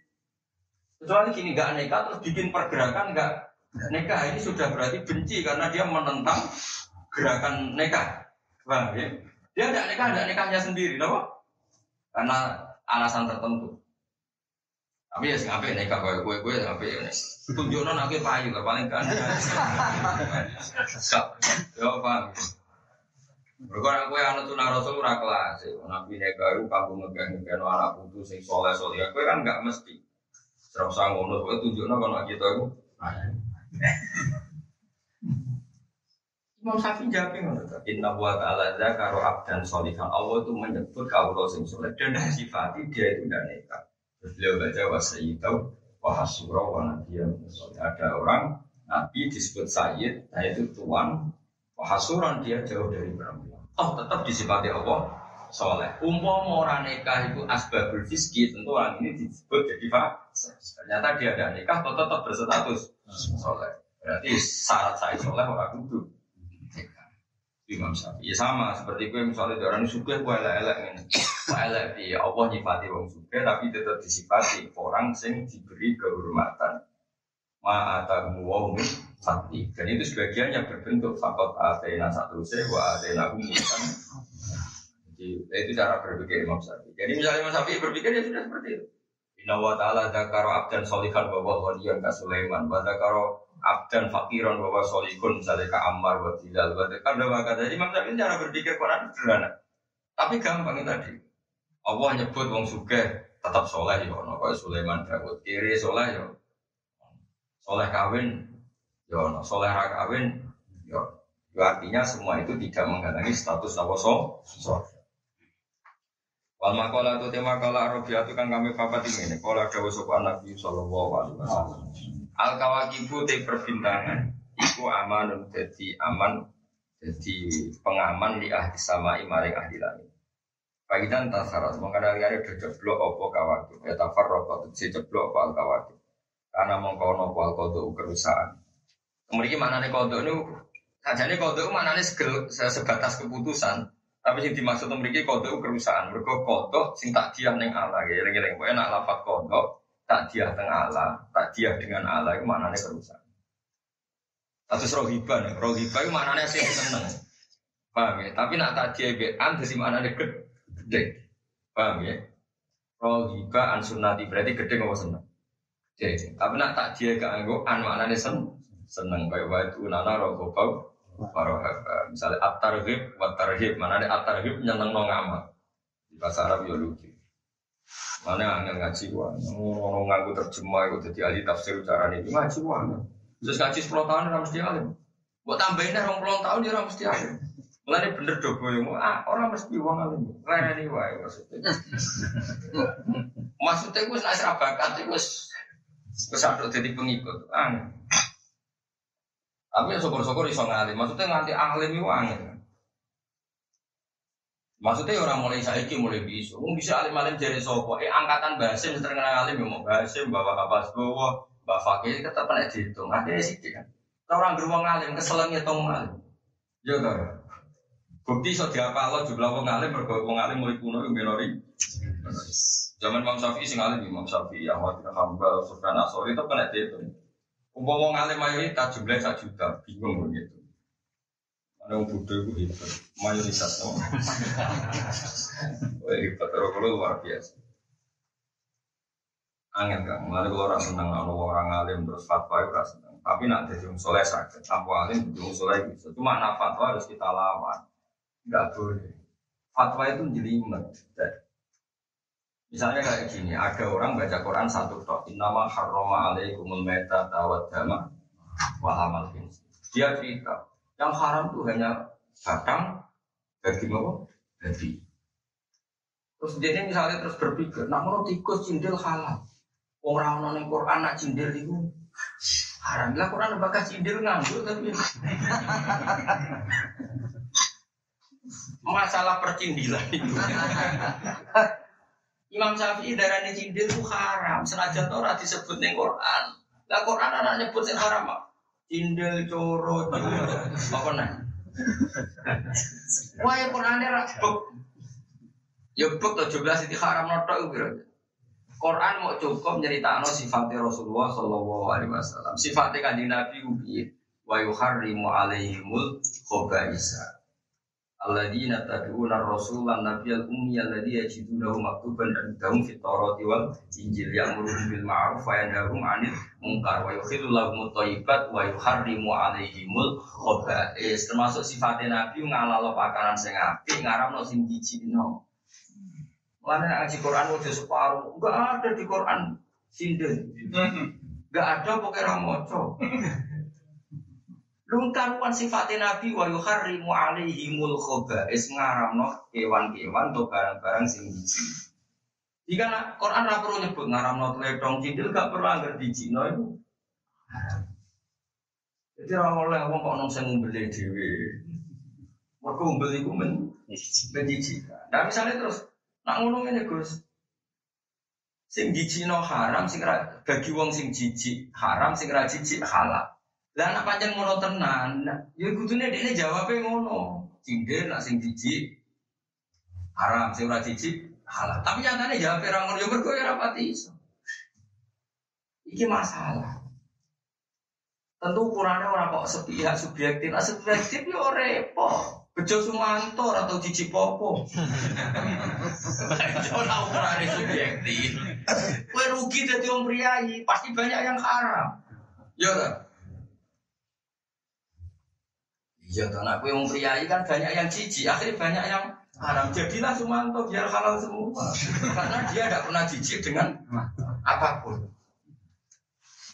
Kecuali gini gak nikah terus bikin pergerakan gak nikah ini sudah berarti benci karena dia menentang gerakan nikah. Bang, ya? Dia tidak nikah, tidak nikahnya sendiri, loh. Karena alasan tertentu. Tapi ya sing apik nikah kowe kowe sing apik ya. Tunjukno payu lah paling kan. Yo paham. Mergo nek kowe anut sunah Rasul ora kelas. Nabi nikah iku kanggo ngegah-ngegahno anak putu sing soleh soleh. Kowe kan enggak mesti. Terus ngono kowe tunjukno kono kita iku. Imam Syafi'i jawab ngono. Inna wa ta'ala dzakara abdan sholihan. Allah itu menyebut kaulo sing soleh dan sifati dia itu dan nekat. Terus beliau baca wa sayyidau wa hasura wa Ada orang nabi disebut sayyid, nah itu tuan. Wa hasuran dia jauh dari perempuan. Oh tetap disifati Allah soleh. Umpama orang nikah itu asbabul fiski, tentu orang ini disebut jadi fase. Ternyata dia ada nikah, tetap berstatus soleh. Berarti syarat saya soleh orang kudu. Imam Syafi'i ya sama seperti gue misalnya orang ini suka gue elek-elek ini, gue elek ya Allah nyifati orang suka tapi tetap disifati orang sing diberi kehormatan ma'atamu wa min fati dan itu sebagiannya berbentuk fakot atena satu se wa atena jadi itu cara berpikir Imam Syafi'i. Jadi misalnya Imam Syafi'i berpikir ya sudah seperti itu. Inna wa ta'ala zakaro abdan solihan bahwa waliyan ka Sulaiman. Wa zakaro abdan fakiran bahwa solikun misalnya Ammar wa Bilal. Wa zakar wa kata? Imam Syafi'i cara berpikir Quran sederhana. Tapi gampang tadi. Allah nyebut wong sugih tetap soleh ya. Ono kaya Sulaiman Dawud kiri soleh ya. Soleh kawin ya. Ono soleh ra kawin ya. Artinya semua itu tidak menghalangi status nawaso soleh Wal makola itu tema kala Arabia itu kan kami papat ini. Kala dawa sopan Nabi Sallallahu Alaihi Wasallam. Al kawakibu te perbintangan. Iku amanun jadi aman jadi pengaman di ahli sama imaring ahli langit. Pagitan tasarat mengenai hari ada jeblok opo kawakib. Ya tafar rokok si jeblok opo al kawakib. Karena mengkono opo al kodo kerusahaan. Kemudian mana nih kodo ini? Saja nih kodo mana nih sebatas keputusan. Tapi yang dimaksud memiliki kodok kerusahaan. Mereka kodok sing tak dia neng Allah. Ya, lagi lagi. Enak lapat kodok tak dia teng Allah, tak dia dengan Allah itu mana nih kerusahaan. Atau rohiban, rohiban itu mana nih sih seneng. Paham ya? Tapi nak tak dia bean, jadi mana nih gede. Paham ya? Rohiba an berarti gede nggak seneng. Jadi, tapi nak tak dia ke an mana nih seneng. Seneng kayak waktu nana rohobau Warohaba. Misalnya at-tarhib wa tarhib. Mana ada at-tarhib nyeneng no ngamal. Di bahasa Arab ya lucu. Mana angin ngaji wa. Ngono ngaku terjemah itu jadi ahli tafsir cara ini. Ngaji wa. Terus ngaji 10 tahun harus mesti alim. Buat tambahin dah 20 tahun dia mesti alim. Mulai bener dobo yang ah orang mesti uang alim. Ini wae maksudnya. maksudnya gue nasir bakat itu gue sadar jadi pengikut. Ah, tapi syukur-syukur iso ngalim. Maksudnya nganti alim itu angin. Maksudnya ya orang mulai saiki mulai bisa. Mungkin bisa alim-alim jadi sopo. Eh angkatan basim terkenal alim ya mau basim bawa kapas bawa bawa fakir tetap pernah dihitung. Ada sih kan. Orang beruang alim keselengnya tong alim. Ya kan. Bukti so diapa lo jumlah wong alim berbagai wong alim mulai kuno yang minori. Zaman Imam Syafi'i sing alim Imam Syafi'i, Ahmad bin Hambal, Sufyan Asori itu pernah dihitung. Umpama wong alim mayoritas jumlahnya sak juta, bingung begitu. Ada yang bodoh itu hebat, mayoritas no. [laughs] Wah hebat, terus kalau luar biasa. Angin kan, malah kalau orang seneng kalau orang alim terus fatwa itu rasa seneng. Tapi nak jadi soleh sakit, tanpa alim jadi soleh bisa. Cuma nak fatwa harus kita lawan, nggak boleh. Fatwa itu jelimet. Misalnya kayak gini, ada orang baca Quran satu tok, innama harrama alaikumul meta tawad dama walamal Dia cerita, yang haram tuh hanya batang, daging apa? Babi. Terus dia misalnya terus berpikir, nak mau tikus cindil halal. Orang orang Quran nak cindil itu haram. Lah Quran bakal cindil nganggur tapi [laughs] masalah percindilan itu. [laughs] Imam Syafi'i darah ini cindil itu haram. Senajan Torah disebut nih Quran. Lah Quran anak nyebut yang haram apa? Cindil, coro, apa nih? Wah ya Quran ini buk. Ya buk tujuh belas itu haram noto itu Quran mau cukup nyeritakno sifatnya Rasulullah Shallallahu Alaihi Wasallam. Sifatnya kanjeng Nabi ubi wa yuharrimu alaihimul khobaisa. Alladzina tad'una rasulan nabiyal ummi alladzi yajidunahu maktuban indahum fit tawrati wal injil. Ya'muru bil ma'ruf wa yanharum 'anil munkar wa yukhillu lahum thayyibat wa yuharrimu 'alaihimul khaba'is termasuk sifatnya nabi ngalalo pakanan sing apik ngaramno sing jijikno Mana ngaji Quran udah separuh, enggak ada di Quran. Sinden, enggak ada pokoknya ramoco. [laughs] Lu karuan sifatnya Nabi wa yuharrimu alaihimul khobais ngaramno kewan-kewan atau barang-barang sing jijik. Jika nak Quran ora perlu nyebut ngaramno tledong cindil gak perlu anggar dijino itu. Jadi ora oleh wong kok nang sing ngumbeli dhewe. Mergo ngumbel iku men menjijikan. Nah misalnya terus nak ngono ngene Gus. Sing jijikno haram sing ra bagi wong sing jijik haram sing ra jijik halal. Lah anak panjang ngono tenan, ya kudune dekne jawabe ngono. Cindil nak sing jijik haram, sing ora jijik halal. Tapi nyatane jawab ora ngono ya mergo ya ora pati iso. Iki masalah. Tentu ukurannya orang kok sepihak subjektif, nah subjektif ya repot. Bejo Sumanto atau Cici Popo. Ora [laughs] ukurannya subjektif. Kue rugi jadi orang priayi, pasti banyak yang haram. Ya Iya kan aku yang priayi kan banyak yang cici, akhirnya banyak yang haram. Jadilah Sumanto biar halal semua. Karena dia tidak pernah jijik dengan apa pun.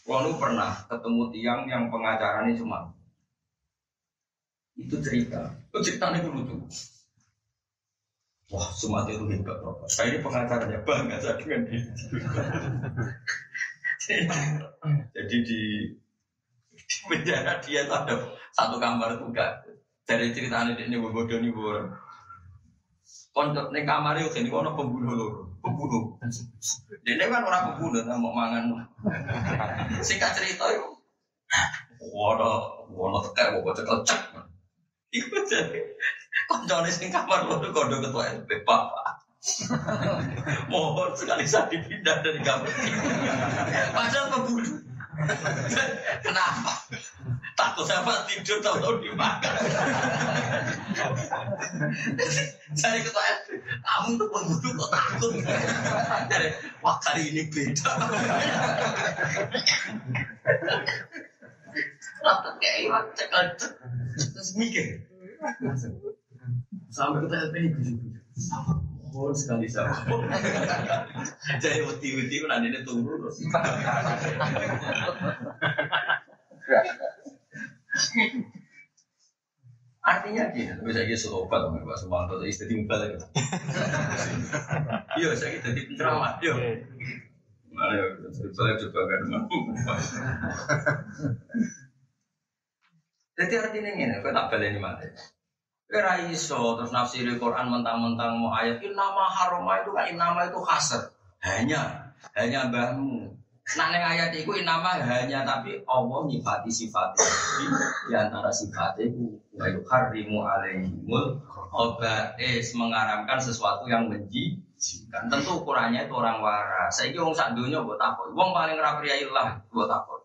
Walu pernah ketemu tiang yang pengacaranya cuma itu cerita. Itu ceritanya dulu tuh. Wah, Sumatera itu hebat, Bapak. Saya ini pengacaranya bangga saya dengan dia. [laughs] Jadi di di [laughs] penjara dia tuh ada satu kamar tuh gak dari ceritanya dia ini bodoh nih bodoh. Konsep nih kamar itu ini kono pembunuh loh pembunuh. [laughs] Ini kan orang pembunuh tak mau mangan. [laughs] Singkat cerita itu waduh waduh kayak mau cekel cek. Itu jadi koncone sing kamar loh kodo ketua LP papa mohon sekali saya dipindah dari kamar. Padahal pembunuh [laughs] Kenapa? Takut sama tidur tahu-tahu dimakan. Jadi ketua RT, kamu tuh pembunuh kok takut? [laughs] Jadi, wah kali ini beda. [laughs] Lalu kayak iwan cekal terus mikir. Sampai ketua RT ini mohon sekali sama. [laughs] Jadi wati-wati nanti ini tunggu terus. [laughs] Artinya gini, bisa gitu obat sama Pak Sumanto, istri timbal ya. [laughs] Iya, saya jadi penceramah, yo. Mana ya, saya coba kan. Jadi artinya ini, kau tak balik ini mati. Kira iso terus nafsiri Quran mentang-mentang mau ayat nama haroma itu kan nama itu kasar hanya hanya bahmu. Nah neng ayat itu nama hanya tapi Allah nyifati sifatnya di antara sifatnya itu wa yuharrimu alaihimul es mengaramkan sesuatu yang menjijikan. Tentu ukurannya itu orang waras. Saya kira sak dunia buat apa? Wong paling rapi lah buat apa?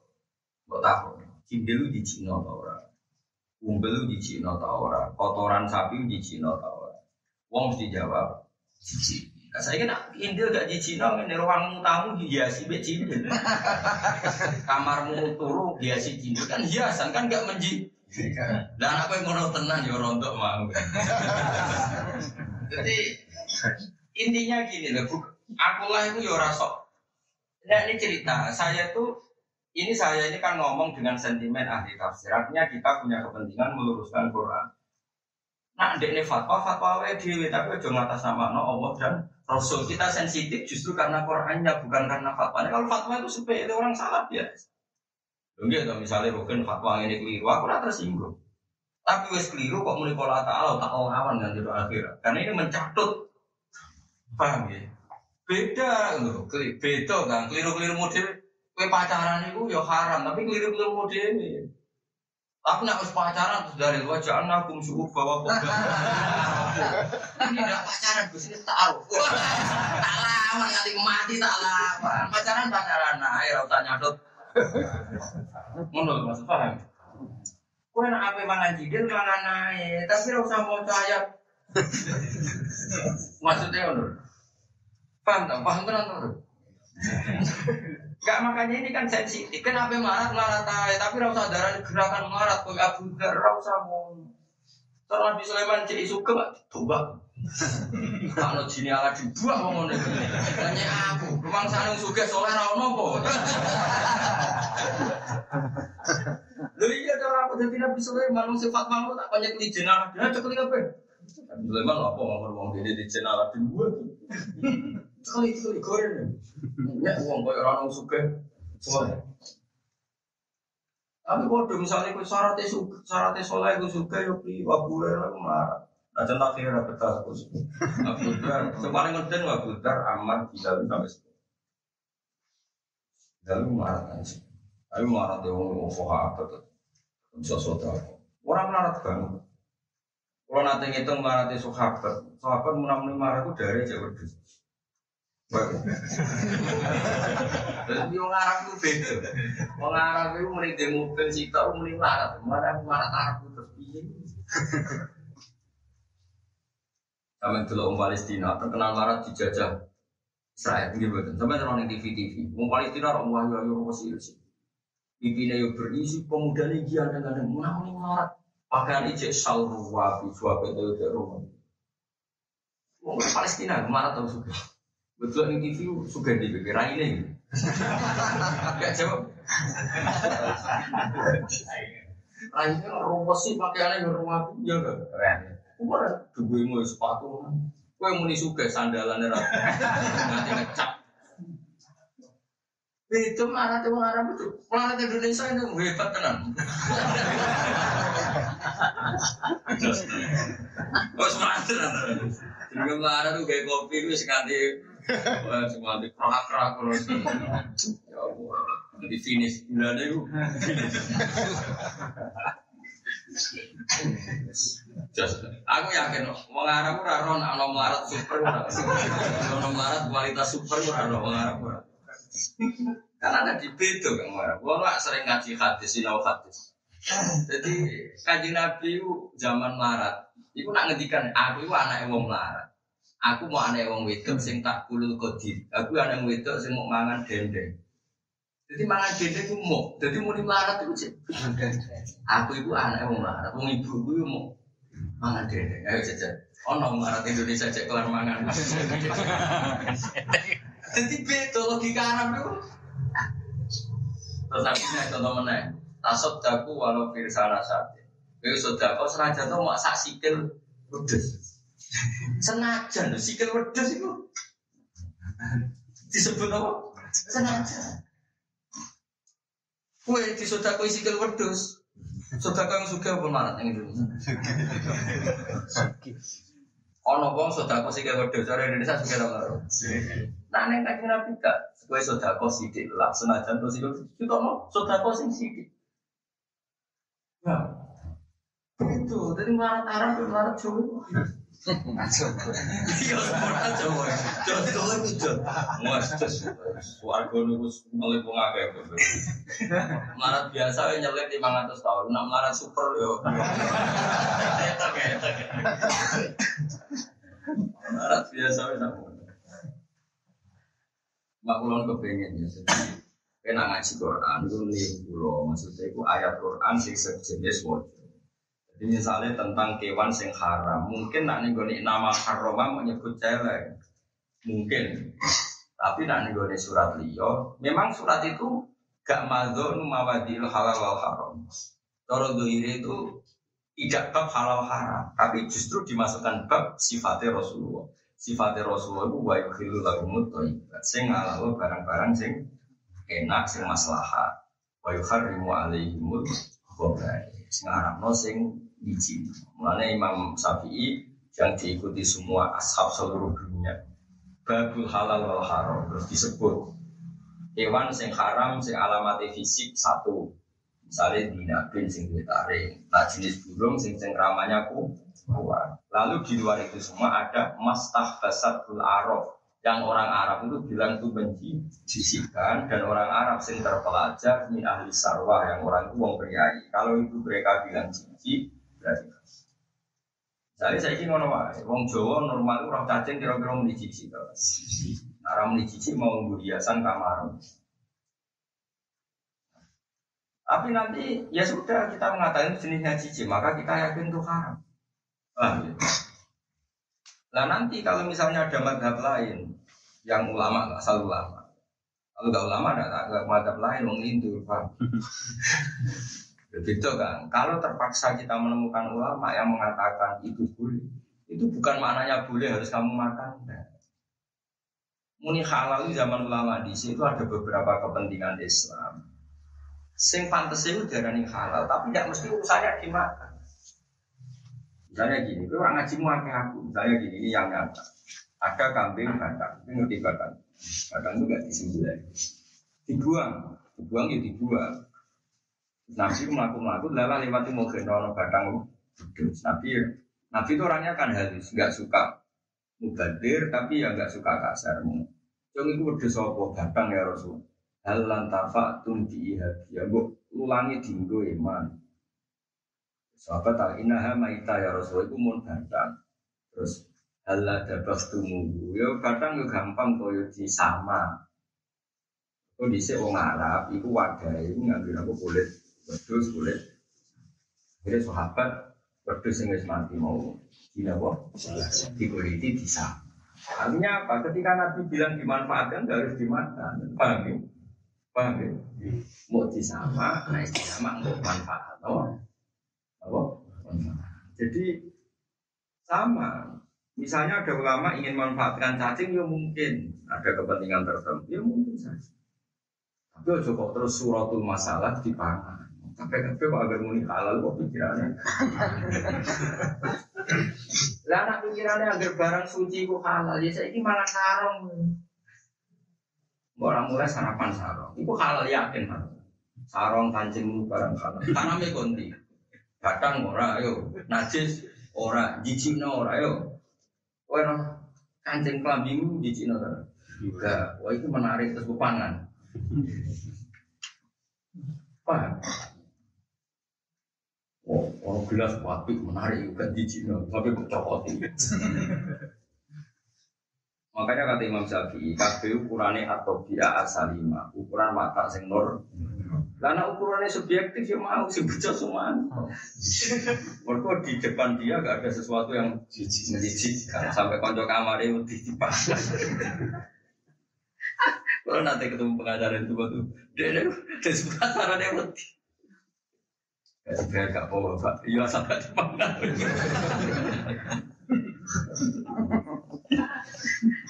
Buat apa? Cindelu di Cina orang. Umbel di Cina tau ora, kotoran sapi di Cina tau ora. Wong mesti jawab cici. Nah, saya kira Indil gak di Cina, ini ruangmu tamu hiasi be cindil. [laughs] Kamarmu turu hiasi cindil kan hiasan kan gak menji. Dan apa yang mau tenang ya rontok mau. [laughs] Jadi intinya gini aku lah itu ya rasok. Nah ini cerita, saya tuh ini saya ini kan ngomong dengan sentimen ahli tafsir. Artinya kita punya kepentingan meluruskan Quran. Nah, ini fatwa, fatwa wae dewi, tapi ojo ngatas sama no Allah dan Rasul. Kita sensitif justru karena Qurannya, bukan karena fatwa. Kalau fatwa itu sepele orang salah biasa. Enggak, atau misalnya bukan fatwa ini keliru, aku rata tersinggung. Tapi wes keliru kok mulai pola ta'ala tak lawan dan jodoh akhirat. Karena ini mencatut. Paham ya? Beda beda kan, keliru-keliru model Kue pacaran itu ya haram, tapi keliru-keliru model Aku nak harus pacaran terus dari luar jangan aku suhu bawa kok. Ini tidak pacaran, gue sini tahu. Tak lawan [laughs] kali mati tak lawan. Pacaran pacaran, nah ya usah nyadot. Menurut maksud paham? Kue nak apa mangan jidil mangan naik, tapi usah mau [laughs] ayat. Maksudnya menurut? Paham tak? Paham kan menurut? [laughs] Gak makanya ini kan sensitif. Kenapa marah marah tay? Tapi rasa darah gerakan marah kok Abu Dhar rasa mau. Setelah di Sulaiman cek suka nggak coba. Kalau [laughs] jini ala dua ngomong ini. Tanya aku, memang sana suka soleh rawon nopo. Lu iya cara aku jadi Nabi Sulaiman sifat malu tak banyak di jenah dia cekli apa? Sulaiman apa ngomong ngomong dia di di dua tuh. Cekli cekli goreng. Ya uang kau orang suka semua. Tapi kalau misalnya kau syaratnya suka syaratnya soleh kau suka ya pilih wabure lah marah. Nah contoh akhirnya betah aku suka. Abu Dar, sepaling ngeden Abu Dar aman tidak sampai sepuluh. Lalu marah kan sih. Tapi marah dia ngomong sahabat bisa saudara. Orang melarat banget. Kalau nanti ngitung marah dia sahabat, sahabat menang marah itu dari jauh berdua. Jadi orang Arab itu beda. Orang Arab itu mending di mobil sih tau mending marah. Marah marah Arab itu terus piye. Sampai dulu orang Palestina terkenal marah dijajah Israel gitu. Sampai terang di TV TV. Orang Palestina orang wahyu wahyu masih sih. Pipine yo berisi pemuda ini gian dengan yang menang marat. Pakaian ijek salru wabi suape itu dari rumah. Wong Palestina marat tau suka. Betul ini TV suka di pikir ini. [laughs] Gak jawab. [laughs] Akhirnya rumus sih pakaiannya rumah ya kan. Keren. Kemarin duwe sepatu. Kue muni suka sandalannya [laughs] nanti ngecap. Itu marah tuh marah betul. Marah Indonesia ini hebat tenan. Oh semangat tenan. Jadi marah tuh kayak kopi itu sekali. Wah semangat kerak kerak terus. Ya Allah. Di finish bulan itu. Just, aku yakin, wong Arab ora ora ana super ora. Ana kualitas super ora ana wong Arab. Karena ada di beda kan marah. Gua nggak sering ngaji hadis, sinau hadis. Jadi kaji Nabi itu zaman melarat. Iku nak ngedikan aku itu anak wong melarat. Aku mau anak wong wedok sing tak kulul kodir. Aku anak wedok sing mau mangan dendeng. Jadi mangan dendeng itu mau. Jadi mau melarat itu. Aku itu anak wong melarat. Wong ibu itu mau mangan dendeng. Ayo jajan. Oh no melarat Indonesia cek kelar mangan. [laughs] Jadi beda logika Arab itu. Terus aku nih contoh mana? Tasod daku walau firsana sate. Kau sudah kau senajan tuh mau sak sikil wedes. Senajan tuh sikil wedes itu disebut apa? Senajan. Kue di sudah kau sikil wedes. Sudah kau yang suka apa marat yang Indonesia? Ono wong sudah kau sikil wedes. Orang Indonesia suka apa? Nah, neng kajian nabi gak, kue sudah kau sidik lah, senajan tuh sidik, kita mau sudah kau sing sidik. Nah, itu, jadi marat Arab, marat Jawa. Iya, marat Jawa. Jawa Jawa itu Jawa. Mas, suarga nunggu mulai wong akeh. Marat biasa yang nyelip tahun, nak marat super yo. Marat biasa yang Mak kulon kepengen ya, kena ngaji Quran itu nih pulau, maksudnya itu ayat Quran sing sejenis wajib. Jadi misalnya tentang kewan sing haram, mungkin nak nih nama haroma mau nyebut celeng, mungkin. Tapi nak nih surat liyo, memang surat itu gak mazon mawadil halal wal haram. Toro doire itu tidak bab halal haram, tapi justru dimasukkan bab sifatnya Rasulullah. Sifatnya Rasulullah itu wa yukhilu lahumut sing halal barang-barang sing enak sing maslahat. Wa yuharrimu alaihimul khabaith sing haramno sing izin mulane Imam Syafi'i yang diikuti semua ashab seluruh dunia babul halal wal haram terus disebut hewan sing haram sing alamat fisik satu misalnya dinabin sing ditarik nah jenis burung sing sing ramanya ku kuat. Lalu di luar itu semua ada mastah basatul arab yang orang Arab itu bilang itu benci jisikan dan orang Arab sing terpelajar min ahli sarwah yang orang itu wong priayi. Kalau itu mereka bilang cici berarti Jadi saya ingin ngono. Wong Jawa normal orang cacing kira-kira muni cici to. Nah, mau nggo kamar. Tapi nanti ya sudah kita mengatakan jenisnya cici, maka kita yakin itu haram. Paham ya? Nah nanti kalau misalnya ada madhab lain yang ulama nggak asal ulama, kalau nggak ulama ada madhab lain wong lindur? [laughs] Begitu kan? Kalau terpaksa kita menemukan ulama yang mengatakan itu boleh, itu bukan maknanya boleh harus kamu makan. Nah. Muni halal zaman ulama di situ ada beberapa kepentingan Islam. Sing pantas itu darani halal, tapi tidak mesti urusannya dimakan. Misalnya gini, itu orang ngaji muaknya aku. Misalnya gini, ini yang nyata. Ada kambing batang, itu ngerti batang. Batang itu gak disembelih. Dibuang, dibuang ya dibuang. Nabi melaku-melaku, lala lewati mau gendong batang Nabi, Nabi itu orangnya kan halus, nggak suka mubadir, tapi ya nggak suka kasar. Yang itu berdua sopo batang ya Rasul. Hal lantafa tum hadiah, gue ulangi dinggo iman. Sahabat tak inaha maita ya Rasul itu mau batang. Terus hal ada tunggu, ya batang ya gampang koyo di sama. Di wong Arab, itu wadai, ngambil apa kulit Wedus kulit. Jadi sahabat wedus yang mati mau tidak kok dikuliti bisa. Artinya apa? Ketika Nabi bilang dimanfaatkan, nggak harus dimakan. Paham ya? Paham ya? Mau disama, nah sama mau manfaat. Apa? Apa? Jadi sama. Misalnya ada ulama ingin manfaatkan cacing, ya mungkin ada kepentingan tertentu, ya mungkin saja. Tapi coba terus suratul masalah dipangan. Sampai kafe kok agak muni halal kok pikirannya. Lah anak pikirannya agar barang suci kok halal, ya saya ini malah sarong. Orang mulai sarapan sarong, itu halal yakin halal. Sarong kancing barang halal. Me konti. Batang ora ayo, najis ora, jijik no ora ayo. Ora kancing klambimu jijik no ora. Juga, wah itu menarik terus pangan. Paham? Oh, orang gelas wapi menarik juga di Cina, tapi kok cokoti. Makanya kata Imam Syafi'i, kabeh ukurannya atau dia asalima, ukuran mata sing nur. Karena ukurannya subjektif ya mau sih baca semua. Mereka di depan dia gak ada sesuatu yang menjijikkan sampai konco kamar itu ditipak. Kalau nanti ketemu pengajaran itu tuh, dia dia suka sarannya mati. Biar gak bawa pak, iya sampai dipangan.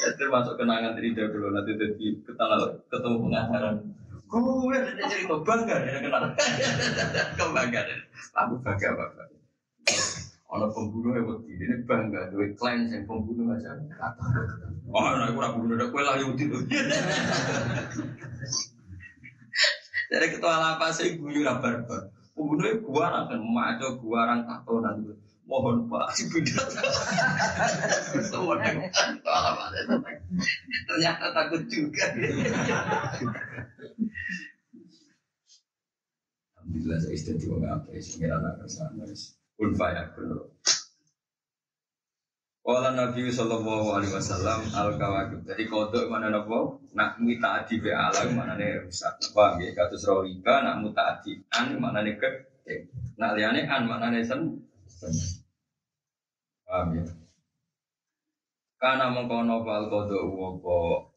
Itu masuk kenangan dari dia dulu nanti jadi ketemu pengajaran. Gue ada cerita bangga dia kenal. Kebangga Aku bangga bapak. Ono pembunuh yang wedi ini bangga duit klien yang pembunuh aja. Oh, aku ragu udah kue lah yang wedi. Jadi ketua lapas saya guyu rabar Pembunuhnya gua akan maco gua orang tatonan. Mohon pak, si yang ternyata takut juga. Alhamdulillah saya istirahat di wong apa sih ngira anak ke sana pun Wala Nabi Sallallahu Alaihi Wasallam al kawakib. Jadi kodok mana nopo? Nak mita adi be alam mana nih rusak. Paham ya? Katus rawiba nak muta adi an mana nih ke? Nak liane an mana nih sen? Paham ya? Karena mengkono fal kodok wopo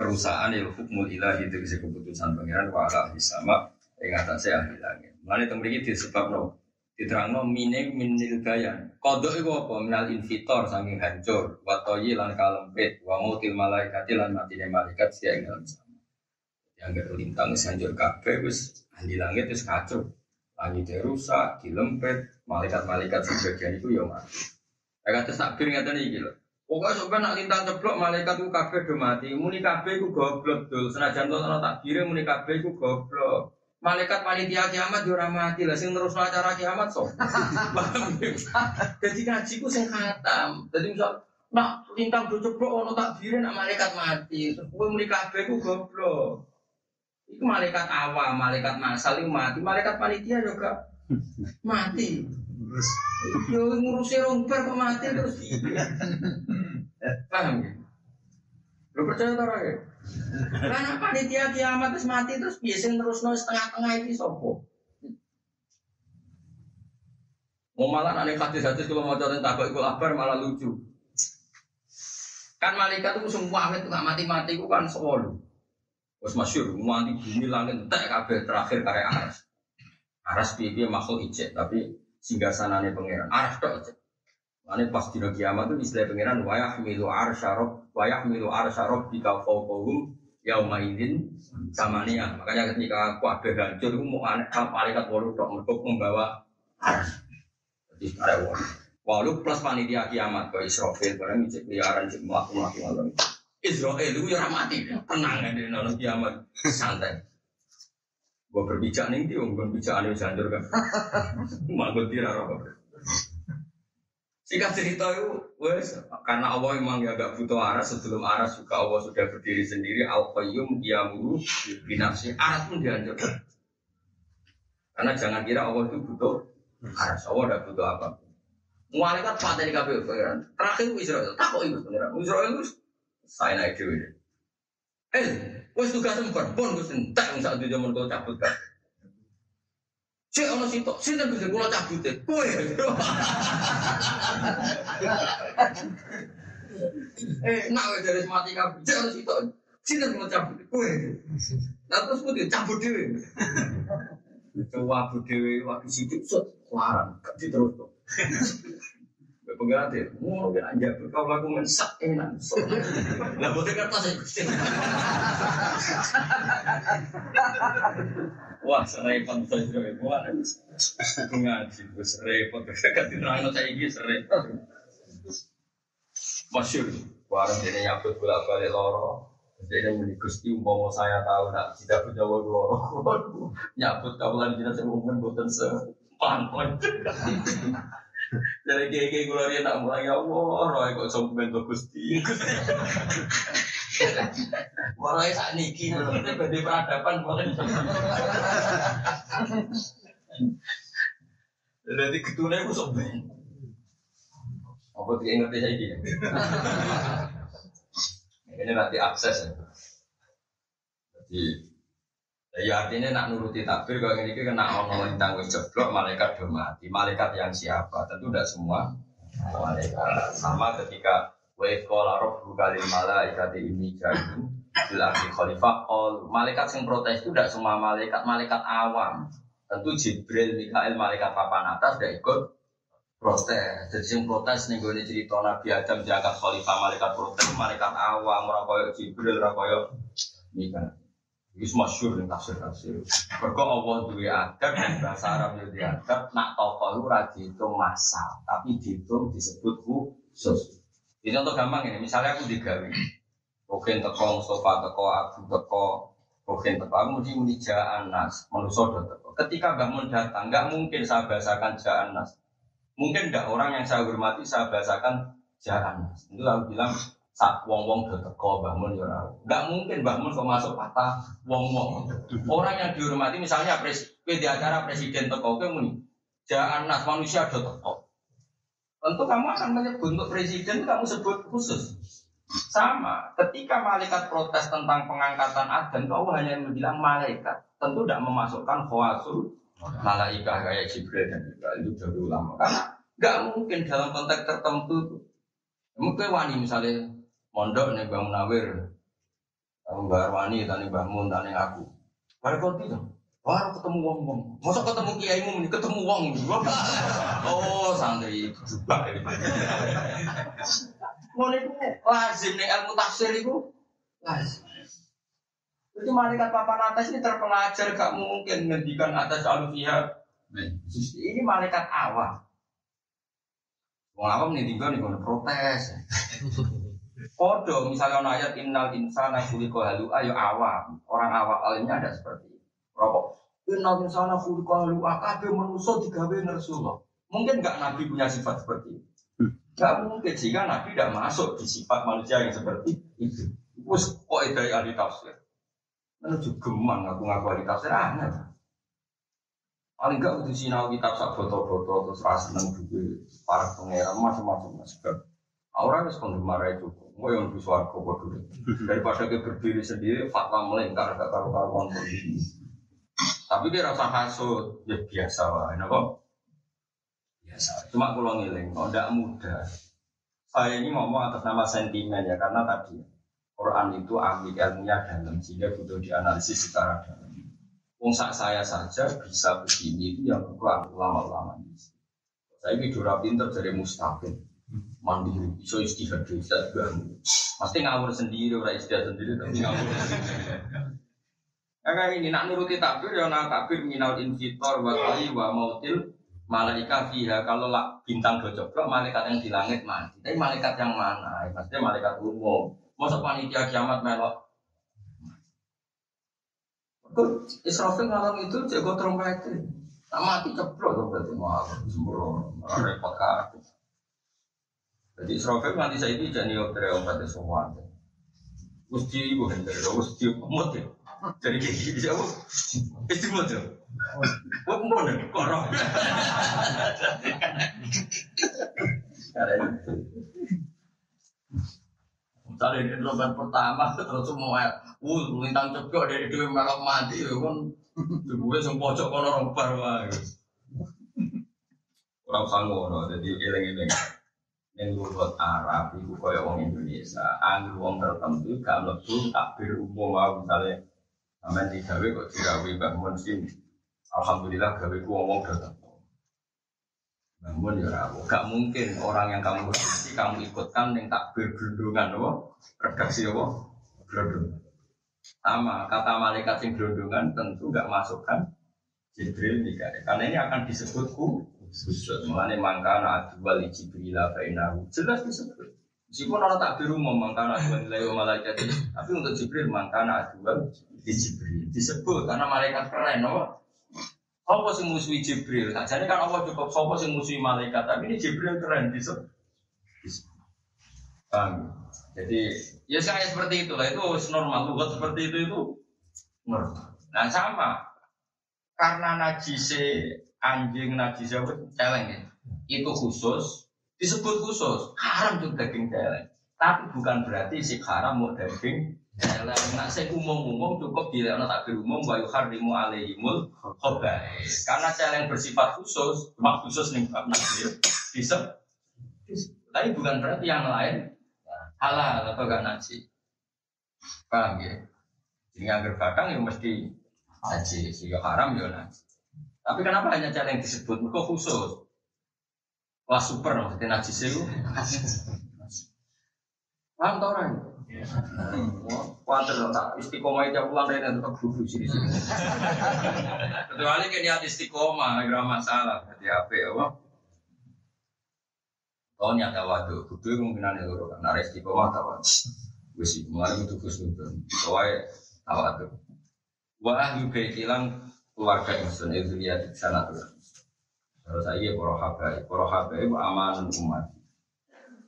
kerusakan ya hukumul ilahi itu keputusan pangeran wa ala sama yang atasnya ahli langit. Mana memiliki disebab no diterangno mine minil gayan kodok itu apa? Minal invitor saking hancur. Watoyi lan kalempit. Wa mautil malaikat lan matine malaikat sia ing dalam sama. Yang lintang hancur kabeh wis ahli langit wis kacau. Langit rusak dilempet malaikat-malaikat sebagian itu ya mati. Ya kata sakbir ngeten iki lho. Pokoknya sampai nak lintang ceblok malaikat itu kabeh do mati. Muni kabeh ku goblok dul. Senajan to ana takdire muni kabeh ku goblok malaikat panitia kiamat yo mati lah sing terus acara kiamat so. [laughs] Jadi ngaji ku sing khatam. Jadi misal nak lintang do ceblok ono takbire nak malaikat mati. Terus kowe muni kabeh ku goblok. Iku malaikat awal, malaikat masal itu mati, malaikat panitia juga mati. Yo ngurusi romper kok mati terus. [laughs] Paham ya? Lo percaya tak ya? Karena panitia kiamat terus mati terus biasa terus nol setengah-tengah itu sopo. Mau malah aneh hadis-hadis kalau mau jalan tabak itu lapar malah lucu. Kan malaikat itu semua itu nggak mati-mati itu kan solo. Terus masyur, mati bumi langit tak kabeh terakhir karya aras. Aras piye makhluk ijek tapi singgah sanane pangeran. Aras tok ijek. Mane pas dina kiamat itu istilah pangeran wa yahmilu arsyarob wa yahmilu arsyarob bika fawqahum yauma idzin samania. Makanya ketika kabeh hancur itu mau aneh malaikat wolu tok mergo membawa ars. Jadi ada wolu. Walu plus panitia kiamat ke Israfil barang ijek liaran ijek mlaku-mlaku ngono. Israel itu ya mati, tenang kan di nono kiamat santai. Gue berbicara nih, gue berbicara nih janjur kan. [laughs] Manggut tira apa? Singkat cerita itu, wes karena Allah memang ya gak butuh aras sebelum aras juga Allah sudah berdiri sendiri. Al Qayyum Qiyamuru binafsi aras pun dihancurkan. Karena jangan kira Allah itu butuh aras. Allah tidak butuh apa. Malaikat patah di KPU pangeran. Terakhir Israel. Tak kok itu pangeran. Israel itu saya naik dewi. Eh, wes tugas sempat pun gue sentak saat itu zaman kau cabut kan. Cek ono sitok, sinten bisa kula cabut e. Kowe. Eh, nak wis dari mati kabeh. Cek ono sitok. Sinten kula cabut e. Kowe. Lah terus kudu cabut dhewe. Coba cabut dhewe waktu sidik sut larang, gak diterus kok. Pengen deh, mau biar aja kau lagu mensak enak. Lah boleh kata saya Wah, serempet saya sudah buat. Ngaji, gue serempet. Ganti terang saya ini serempet. Masyur, warung ini nyabut bolak balik loro. Jadi ini gusti umpama saya tahu nak tidak punya wong loro. [laughs] Nyabut kawalan kita saya mungkin sepan Jadi kayak kayak gue lari nak mulai ya Allah, kok sombong gusti. Mulai saat niki, ini badai peradaban mulai. Jadi ketune aku sombong. Apa tidak ngerti saya gini? Ini nanti akses ya. Jadi Ya artinya nak nuruti takbir kalau ini kena ono lintang wis jeblok malaikat do mati. Malaikat yang siapa? Tentu tidak semua malaikat. Sama ketika wa qala rabbuka lil malaikati inni ja'ilun fil ardi khalifah qol malaikat yang protes itu tidak semua malaikat, malaikat awam. Tentu Jibril, Mikael, malaikat papan atas tidak ikut protes. Jadi yang protes nih gue cerita Nabi Adam diangkat khalifah malaikat protes, malaikat awam, orang koyo Jibril, orang koyo Mikael. Ini masyur nih tafsir tafsir. Mereka Allah duwe adab bahasa Arab itu adab. Nak toko itu radi itu masal, tapi dihitung disebut khusus. Ini contoh gampang ini. Misalnya aku digawe, Rogen teko, Mustafa teko, Abu teko, Rogen teko. Aku mesti muni jaan nas, manusia teko. Ketika Mbak Mun datang, nggak mungkin saya bahasakan jaan nas. Mungkin tidak orang yang saya hormati saya bahasakan jaan nas. Itu aku bilang sak wong wong do teko bangun ya ora. Enggak mungkin bangun kok masuk patah wong wong. Orang yang dihormati misalnya pres di acara presiden teko ke muni. Jangan nas manusia do teko. Tentu kamu akan menyebut untuk presiden kamu sebut khusus. Sama, ketika malaikat protes tentang pengangkatan Adam, kau hanya bilang malaikat. Tentu tidak memasukkan khawasul malaikat kayak Jibril dan juga itu dari ulama. Karena nggak mungkin dalam konteks tertentu. Mungkin wani misalnya mondok nih Bang Munawir, Mbak Arwani, tani Mbak Mun, tani aku. Kau tidak, baru ketemu wong wong. Masa ketemu kiaimu, ketemu wong. oh santri juga. Itu lazim nih ilmu tafsir itu lazim. Itu malaikat papan atas ini terpelajar gak mungkin ngendikan atas alufiyah. Ini malaikat awam. Wong awam nih tinggal nih protes. Kodo misalnya ayat innal insana khuliqa halu ayo awam. Orang awam alimnya ada seperti. Rokok. Innal insana khuliqa halu kabeh manusa digawe ngersullah. Mungkin enggak Nabi punya sifat seperti itu. Enggak mungkin sehingga Nabi tidak masuk di sifat manusia yang seperti itu. Terus kok dari ahli tafsir. Menuju gemang aku ngaku ahli tafsir aneh. Paling enggak udah sinau kitab sak foto-foto terus rasa seneng buku para pangeran macam-macam sebab orang harus penggemar itu mau yang di suarga bodoh [laughs] daripada dia berdiri sendiri fatwa melingkar gak karu-karuan begini tapi dia rasa hasut ya biasa lah kok biasa cuma kalau ngiling oh tidak mudah saya ini ngomong atas nama sentimen ya karena tadi Quran itu ambil ilmunya dalam sehingga butuh dianalisis secara dalam Wong saya saja bisa begini itu yang kurang ulama-ulama. Saya ini dora pinter dari mustaqim, mandiri, iso istihad bisa juga. Pasti ngawur sendiri, orang istihad sendiri tapi ngawur sendiri. Kayak ini nak nuruti takbir ya nak takbir minal invitor wa kali wa mautil malaikat fiha kalau lah bintang coplok malaikat yang di langit mati. Tapi malaikat yang mana? Ya, maksudnya malaikat umum. Masa panitia kiamat melok. Kok Israfil ngalang itu jago trompet. Tak mati ceplok tuh berarti mau sembrono, repot kan. Jadi Israfil nanti saya ini jadi operasi obat semua. Mesti ibu hendak, mesti mati. Jadi gini siapa? Istimewa tuh. Wah, mau nih, korong. Misalnya ini lomban pertama terus semua, uh, lintang cepet dari dua melok mati, ya kan, gue yang pojok kono rombar wah. Orang sanggup, jadi eleng-eleng. Yang lulut Arab, itu kaya orang Indonesia, anggur orang tertentu, gak lebu takbir umum, misalnya Amin digawe kok dirawi bangun sini. Alhamdulillah gawe ku ngomong datang. Bangun ya rawo. Gak mungkin orang yang kamu berarti kamu ikutkan yang takbir gelondongan, apa? Redaksi apa? Gelondongan. Sama kata malaikat yang gelondongan tentu gak masukkan Jibril juga. Karena ini akan disebut khusus. Mengenai mangkana adwal Jibril fainahu. Jelas disebut. Meskipun orang takbir umum mangkana adwal nilai malaikat tapi untuk Jibril mangkana adwal di Jibril disebut karena malaikat keren? Apa sih musuh Jibril? Nah, jadi kan Allah cukup sopo sih musuh malaikat, tapi ini Jibril keren disebut. Paham? Jadi ya saya seperti itulah itu normal buat seperti itu itu normal. Nah sama karena najise anjing najise celeng ya, itu khusus disebut khusus haram tuh daging celeng. Tapi bukan berarti si haram mau daging Elek nak sing umum-umum cukup dilekno takbir umum wa yuharrimu alaihimul khaba'is. Karena celeng bersifat khusus, cuma khusus nih bab takbir bisa. Tapi bukan berarti yang lain halal atau gak naji. Paham ya? Jadi agar batang ya mesti haji, sehingga haram ya naji. Tapi kenapa hanya celeng disebut? Mereka khusus. Wah super maksudnya naji sih. Paham tau orang? Kuatir tak istiqomah itu pulang dari nanti tetap duduk sini. Kecuali kan niat istiqomah, nggak masalah. Jadi apa ya? Oh nyata waktu, kudu kemungkinan itu kan. Nah istiqomah tahu. Gue sih kemarin itu. Soalnya tahu waktu. Wah ahli baitilang keluarga Insun itu lihat di sana tuh. Terus saya para habai, para habai itu aman umat.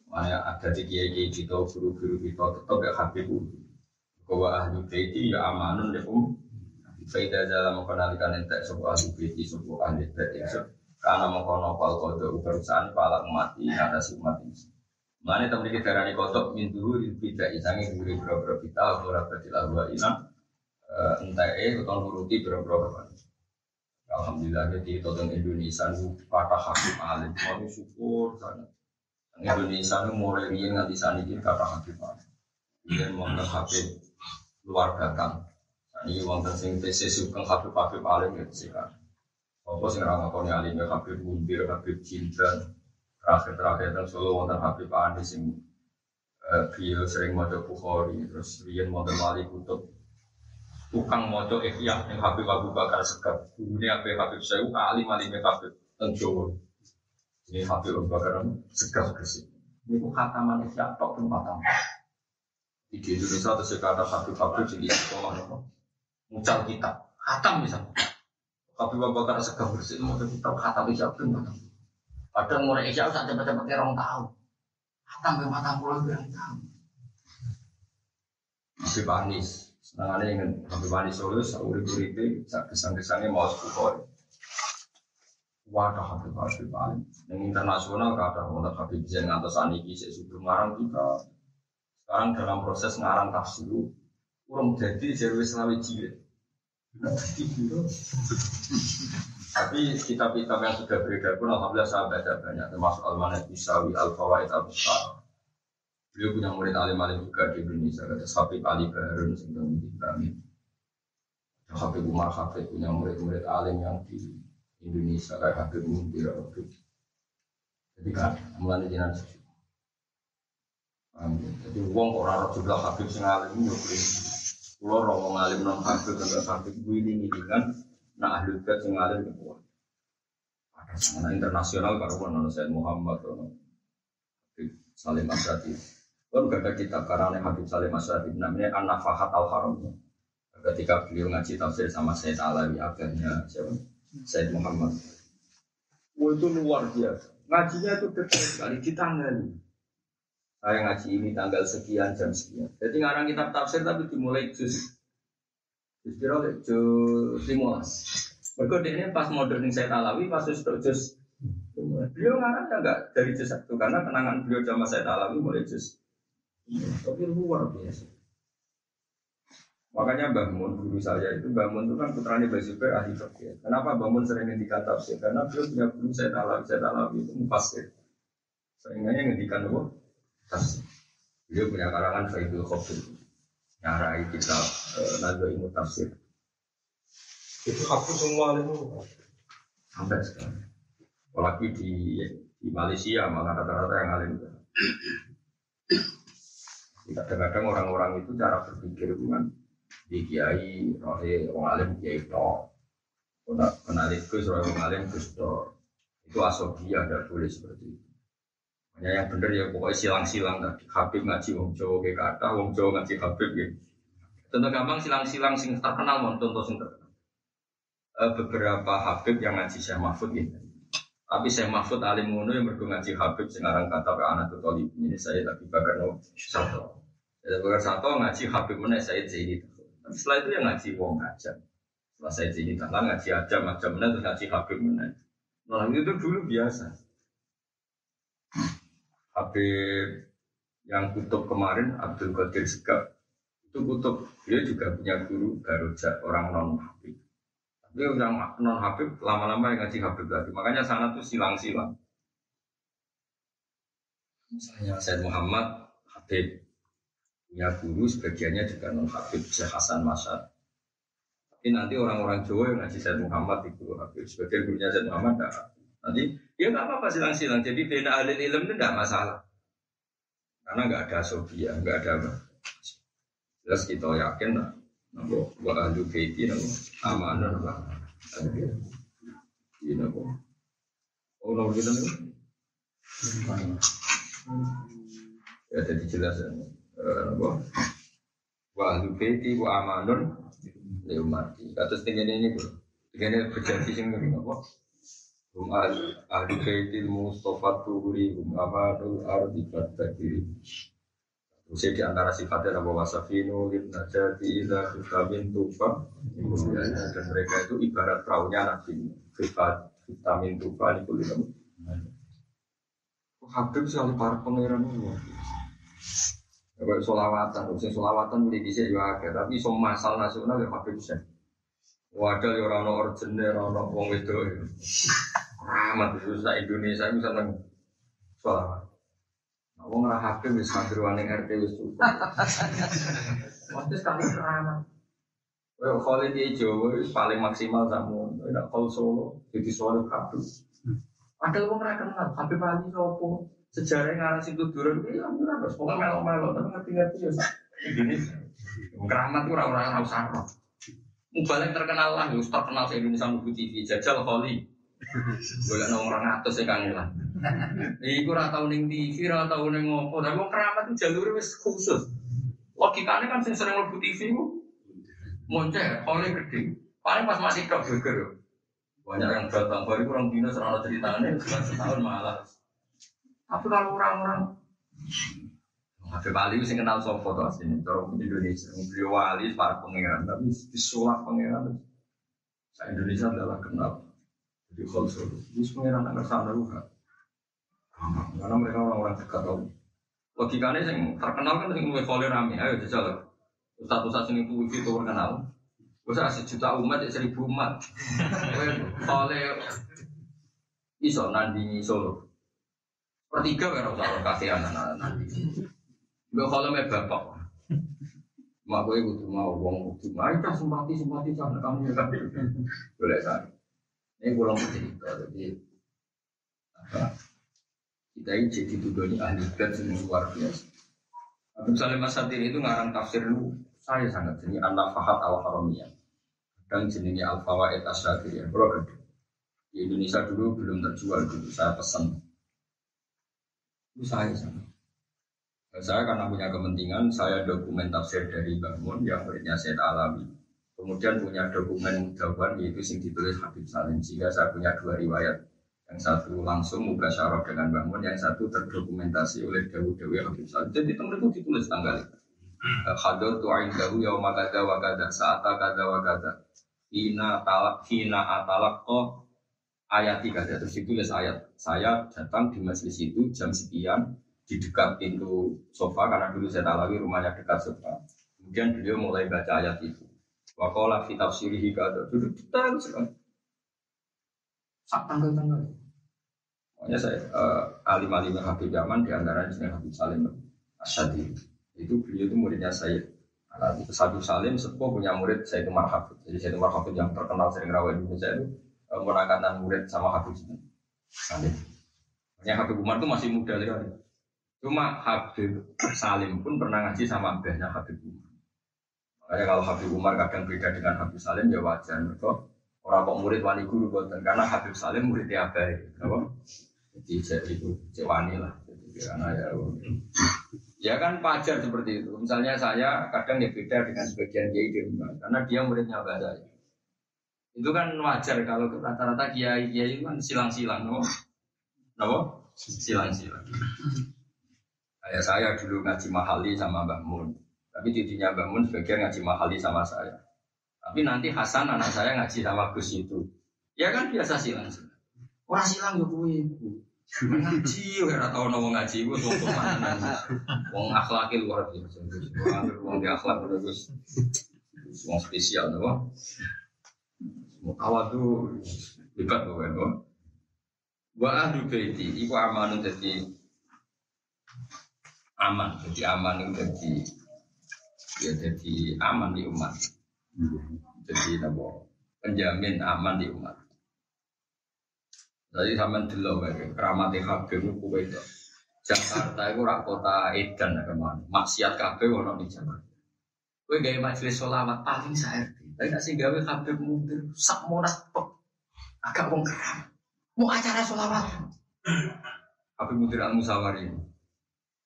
Mana ada di kiai kiai kita, guru-guru kita tetap gak habib Bahwa ahli baiti ya amanun ya um. Faida dalam mengenalikan entek sebuah ahli baiti sebuah ahli baiti karena mengkono pal kode perusahaan pala mati atas umat ini. Mana teman kita rani kotok min dulu tidak isangi dulu berapa kita berapa tidak dua ina entah eh atau nuruti berapa Alhamdulillah jadi tentang Indonesia nu kata hakim alim, kami syukur sangat. Indonesia itu mulai rian nganti saat ini kata Habib Kemudian wonten Habib luar datang. Ini wonten sing TC sugeng Habib Habib Alim ya sih kan. Apa sing ora ngakoni alim ya Habib Mundir, Habib Cinta. Terakhir-terakhir dan solo wonten Habib Andi sing beliau sering mau Bukhari terus rian wonten Wali Kutub tukang mojo ikhya yang Habib Abu Bakar Sekar. Dulunya Habib Habib Syaihu alim alimnya Habib Tenjowo. Ini Habib Abu Bakar segaf bersih. Ini kata manusia tok tempat Di Indonesia atau sekata Habib Habib jadi sekolah nopo. Mucal kita, khatam bisa. Habib Abu Bakar segaf bersih mau kita khatam bisa pun Padahal mulai Isya saat cepat-cepat orang tahu. Khatam ke mata pulau yang tahu. Habib Anis, senangannya ingin Habib Anis Solo, sauri-uripe, kesan-kesannya mau sepuluh wadah Habib Habib Alim. Yang internasional kata untuk Habib Zain ngantos aniki sesuatu ngarang kita. Sekarang dalam proses ngarang tafsir, kurang jadi jadi selawi jilid. Tapi kitab-kitab yang sudah beredar pun alhamdulillah saya baca banyak termasuk Al-Manat Isawi, Al-Fawaid Al-Besar. Beliau punya murid alim-alim juga di Indonesia, kata Habib Ali sedang di kami. Habib Umar Habib punya murid-murid alim yang di Indonesia kayak Habib Mundir Habib jadi kan mulai jinan jadi uang orang roh jumlah Habib sing alim yo Kulo roh ngalim non Habib dan Habib ini kan. Nah ahli bait sing alim kuat. Nah, internasional karo non Said Muhammad ono Salim Asyadi. Kan gak ada kitab karena Habib Salim Asyadi namanya An-Nafahat Al-Haram ketika beliau ngaji tafsir sama Said Alawi akhirnya siapa? Said Muhammad. Wah itu luar biasa. Ngajinya itu dekat sekali di tanggal Saya ngaji ini tanggal sekian jam sekian. Jadi ngarang kitab tafsir tapi dimulai juz juz kira juz lima Mereka ini pas modern saya Alawi pas juz juz Beliau ngarang enggak dari juz satu karena kenangan beliau sama saya Alawi mulai juz. Tapi luar biasa. Makanya Mbah Mun, guru saya itu, Mbah Mun itu kan putranya Zubair ahli fikih. Kenapa Mbah Mun sering ngendikan tafsir? Karena beliau punya guru saya Alawi, saya Alawi itu mufasir. Seringnya ngendikan apa? Tafsir. Beliau punya karangan Faidul Khobir. Nyarai kita eh, Nazwa Ilmu Tafsir. Itu aku semua itu Sampai sekarang. Apalagi di, di Malaysia malah rata-rata yang alim. Kadang-kadang orang-orang itu cara berpikir itu kan di kiai rohe wong alim kiai to kena kenali gus rohe wong alim to itu asobia ada boleh seperti itu. Hanya yang benar ya pokoknya silang-silang tadi. Habib ngaji wong Jawa kayak kata wong Jawa ngaji Habib ya tentu gampang silang-silang sing terkenal mau contoh sing terkenal. E, beberapa Habib yang ngaji Syekh Mahfud gitu tapi Syekh Mahfud alim ngono yang berdua ngaji Habib sekarang kata ke anak tuh ini saya bakar no satu Saya bakar satu ngaji Habib mana saya jadi setelah itu yang ngaji wong aja. Setelah saya jadi tanah ngaji aja macam mana terus ngaji habib mana. Nah itu dulu biasa. Habib yang kutub kemarin Abdul Qadir Segap itu kutub dia juga punya guru baru orang non habib. Tapi orang non habib lama-lama yang ngaji habib lagi. Makanya sana tuh silang-silang. Misalnya Said Muhammad Habib punya guru sebagiannya juga non Habib Syekh Hasan Masad. Tapi nanti orang-orang Jawa yang ngaji Syekh Muhammad di guru Habib sebagian gurunya Syekh Muhammad enggak. Nanti ya nggak apa-apa silang-silang. Jadi beda ahli ilmu itu enggak masalah. Karena nggak ada sofia, nggak ada apa. Jelas kita yakin lah. Nabo wa ahlu baiti nabo amanah lah. Ini nabo. Oh, nomor kita nih. Ya jadi jelas ya apa? Wa wa amanun li ummati. Kados tingene ini bro tingene berjanji sing ngene apa? Hum ahlu baiti mustafa tuhuri hum amanul ardi Usia di antara sifatnya Nabi Wasafinu, Ibn Najati, Ida, Vitamin, Tufa. Dan mereka itu ibarat perahunya Nabi. Vitamin, Tufa, itu Habib selalu para pangeran Kayak solawatan, usia solawatan di bisa juga ada, tapi semua masal nasional ya habib bisa. Wadah ya orang ya orang wong itu. Rahmat itu sa Indonesia itu seneng solawat. Nah, wong rah habib wis mandiri RT wis cukup. Waktu sekali rahmat. Kalau di Jawa paling maksimal kamu, tidak kalau Solo jadi Solo habib. Ada wong rah kenal, habib Ali sopo sejarah yang sing tuduran itu ya ora harus pokoknya melo-melo tapi ngerti-ngerti ya Indonesia. Keramat itu orang-orang harus sarro. Mubalek terkenal lah, harus terkenal se Indonesia Mubu TV, jajal Holly. Boleh nong orang atas ya kangen lah. Iku ora tau ning TV, ora tau ning ngopo, tapi wong keramat itu jalur wis khusus. Logikanya kan sing sering mlebu TV ku monce, Holly gede. Paling pas masih tok geger. Banyak yang datang baru kurang dino serana ceritanya, setahun malah. Tapi kalau orang-orang Habib Ali sih kenal sopo tuh aslinya, orang Indonesia, beliau wali para pangeran, tapi disulap pangeran. Saya Indonesia adalah kenal. Kalau suruh, ini pangeran akan sana juga. Karena mereka orang-orang dekat tahu. Logikanya yang terkenal kan yang mulai follow rame, ayo jajal. Ustaz-ustaz ini tuh itu terkenal. Usah sejuta umat, ya seribu umat. [laughs] Follow iso nandingi solo. Pertiga kan usah kasih anak-anak nanti. Gue kalau me bapak. Mak gue kudu mau wong kudu mau kita simpati simpati sama kamu ya kan. Boleh saya. Ini kurang cerita jadi apa? Kita ini jadi tudoni ahli bed yang luar biasa. Abdul Salim Masadir itu ngarang tafsir lu saya sangat jadi anak fahat al haramiyah dan jenisnya al fawaid asyadiriyah. Bro, di Indonesia dulu belum terjual dulu saya pesan. Itu saya. Saya karena punya kepentingan, saya dokumen tafsir dari Bangun yang muridnya Syed Alami. Kemudian punya dokumen jawaban yaitu sing ditulis Habib Salim. Sehingga saya punya dua riwayat. Yang satu langsung muka syaraf dengan Bangun, yang satu terdokumentasi oleh Dawud Dewi Habib Salim. Jadi teman itu ditulis tanggal itu. Tu'ain dahu yauma kada wa kada saata kada wa kada. Hina talak hina atalak ko ayat tiga terus ditulis ayat. Saya datang di majelis itu jam sekian di dekat pintu sofa karena dulu saya talawi rumahnya dekat sofa. Kemudian beliau mulai baca ayat itu. Wakola fi tafsirihi kada duduk detail sekali. Sak tanggal-tanggal. Makanya saya uh, alim-alim Habib Yaman di antaranya sini Habib Salim Asyadi. Itu beliau itu muridnya saya. Nah, Habib Salim sepuh punya murid saya itu Marhabib. Jadi saya itu Marhabib yang terkenal sering rawat Indonesia itu uh, menangkatan murid sama Habib Salim. Makanya Habib Umar itu masih muda sekali. Cuma Habib Salim pun pernah ngaji sama abahnya Habib Umar. Makanya kalau Habib Umar kadang beda dengan Habib Salim ya wajar. Mereka orang kok murid wani guru boten karena Habib Salim muridnya abah. Apa? Jadi jadi itu cewani lah. Karena ya Ya kan wajar seperti itu. Misalnya saya kadang ya beda dengan sebagian kiai di rumah karena dia muridnya abah saya. Itu kan wajar kalau rata-rata kiai kiai itu kan silang-silang, no? Napa? Silang-silang. Kayak saya dulu ngaji mahali sama Mbah Mun. Tapi tidinya Mbah Mun sebagian ngaji mahali sama saya. Tapi nanti Hasan anak saya ngaji sama Gus itu. Ya kan biasa silang silang. Orang silang ya ibu. Ngaji, ora tau nopo ngaji gue wong mana Wong akhlakil luar biasa. Wong akhlak terus. Wong spesial nopo. Tuh hebat pokoknya. Wa ahlu baiti iku amanun dadi aman jadi aman itu jadi ya jadi aman di umat. Jadi nabo penjamin aman di umat. Jadi sama dulu kayak keramat habib itu itu Jakarta itu rak kota Edan ke mana maksiat kabeh wono di Jakarta. Kue gaya majelis sholawat paling saya tapi nggak sih gawe habib mundur sak monas agak wong keram mau acara sholawat habib mundur al musawari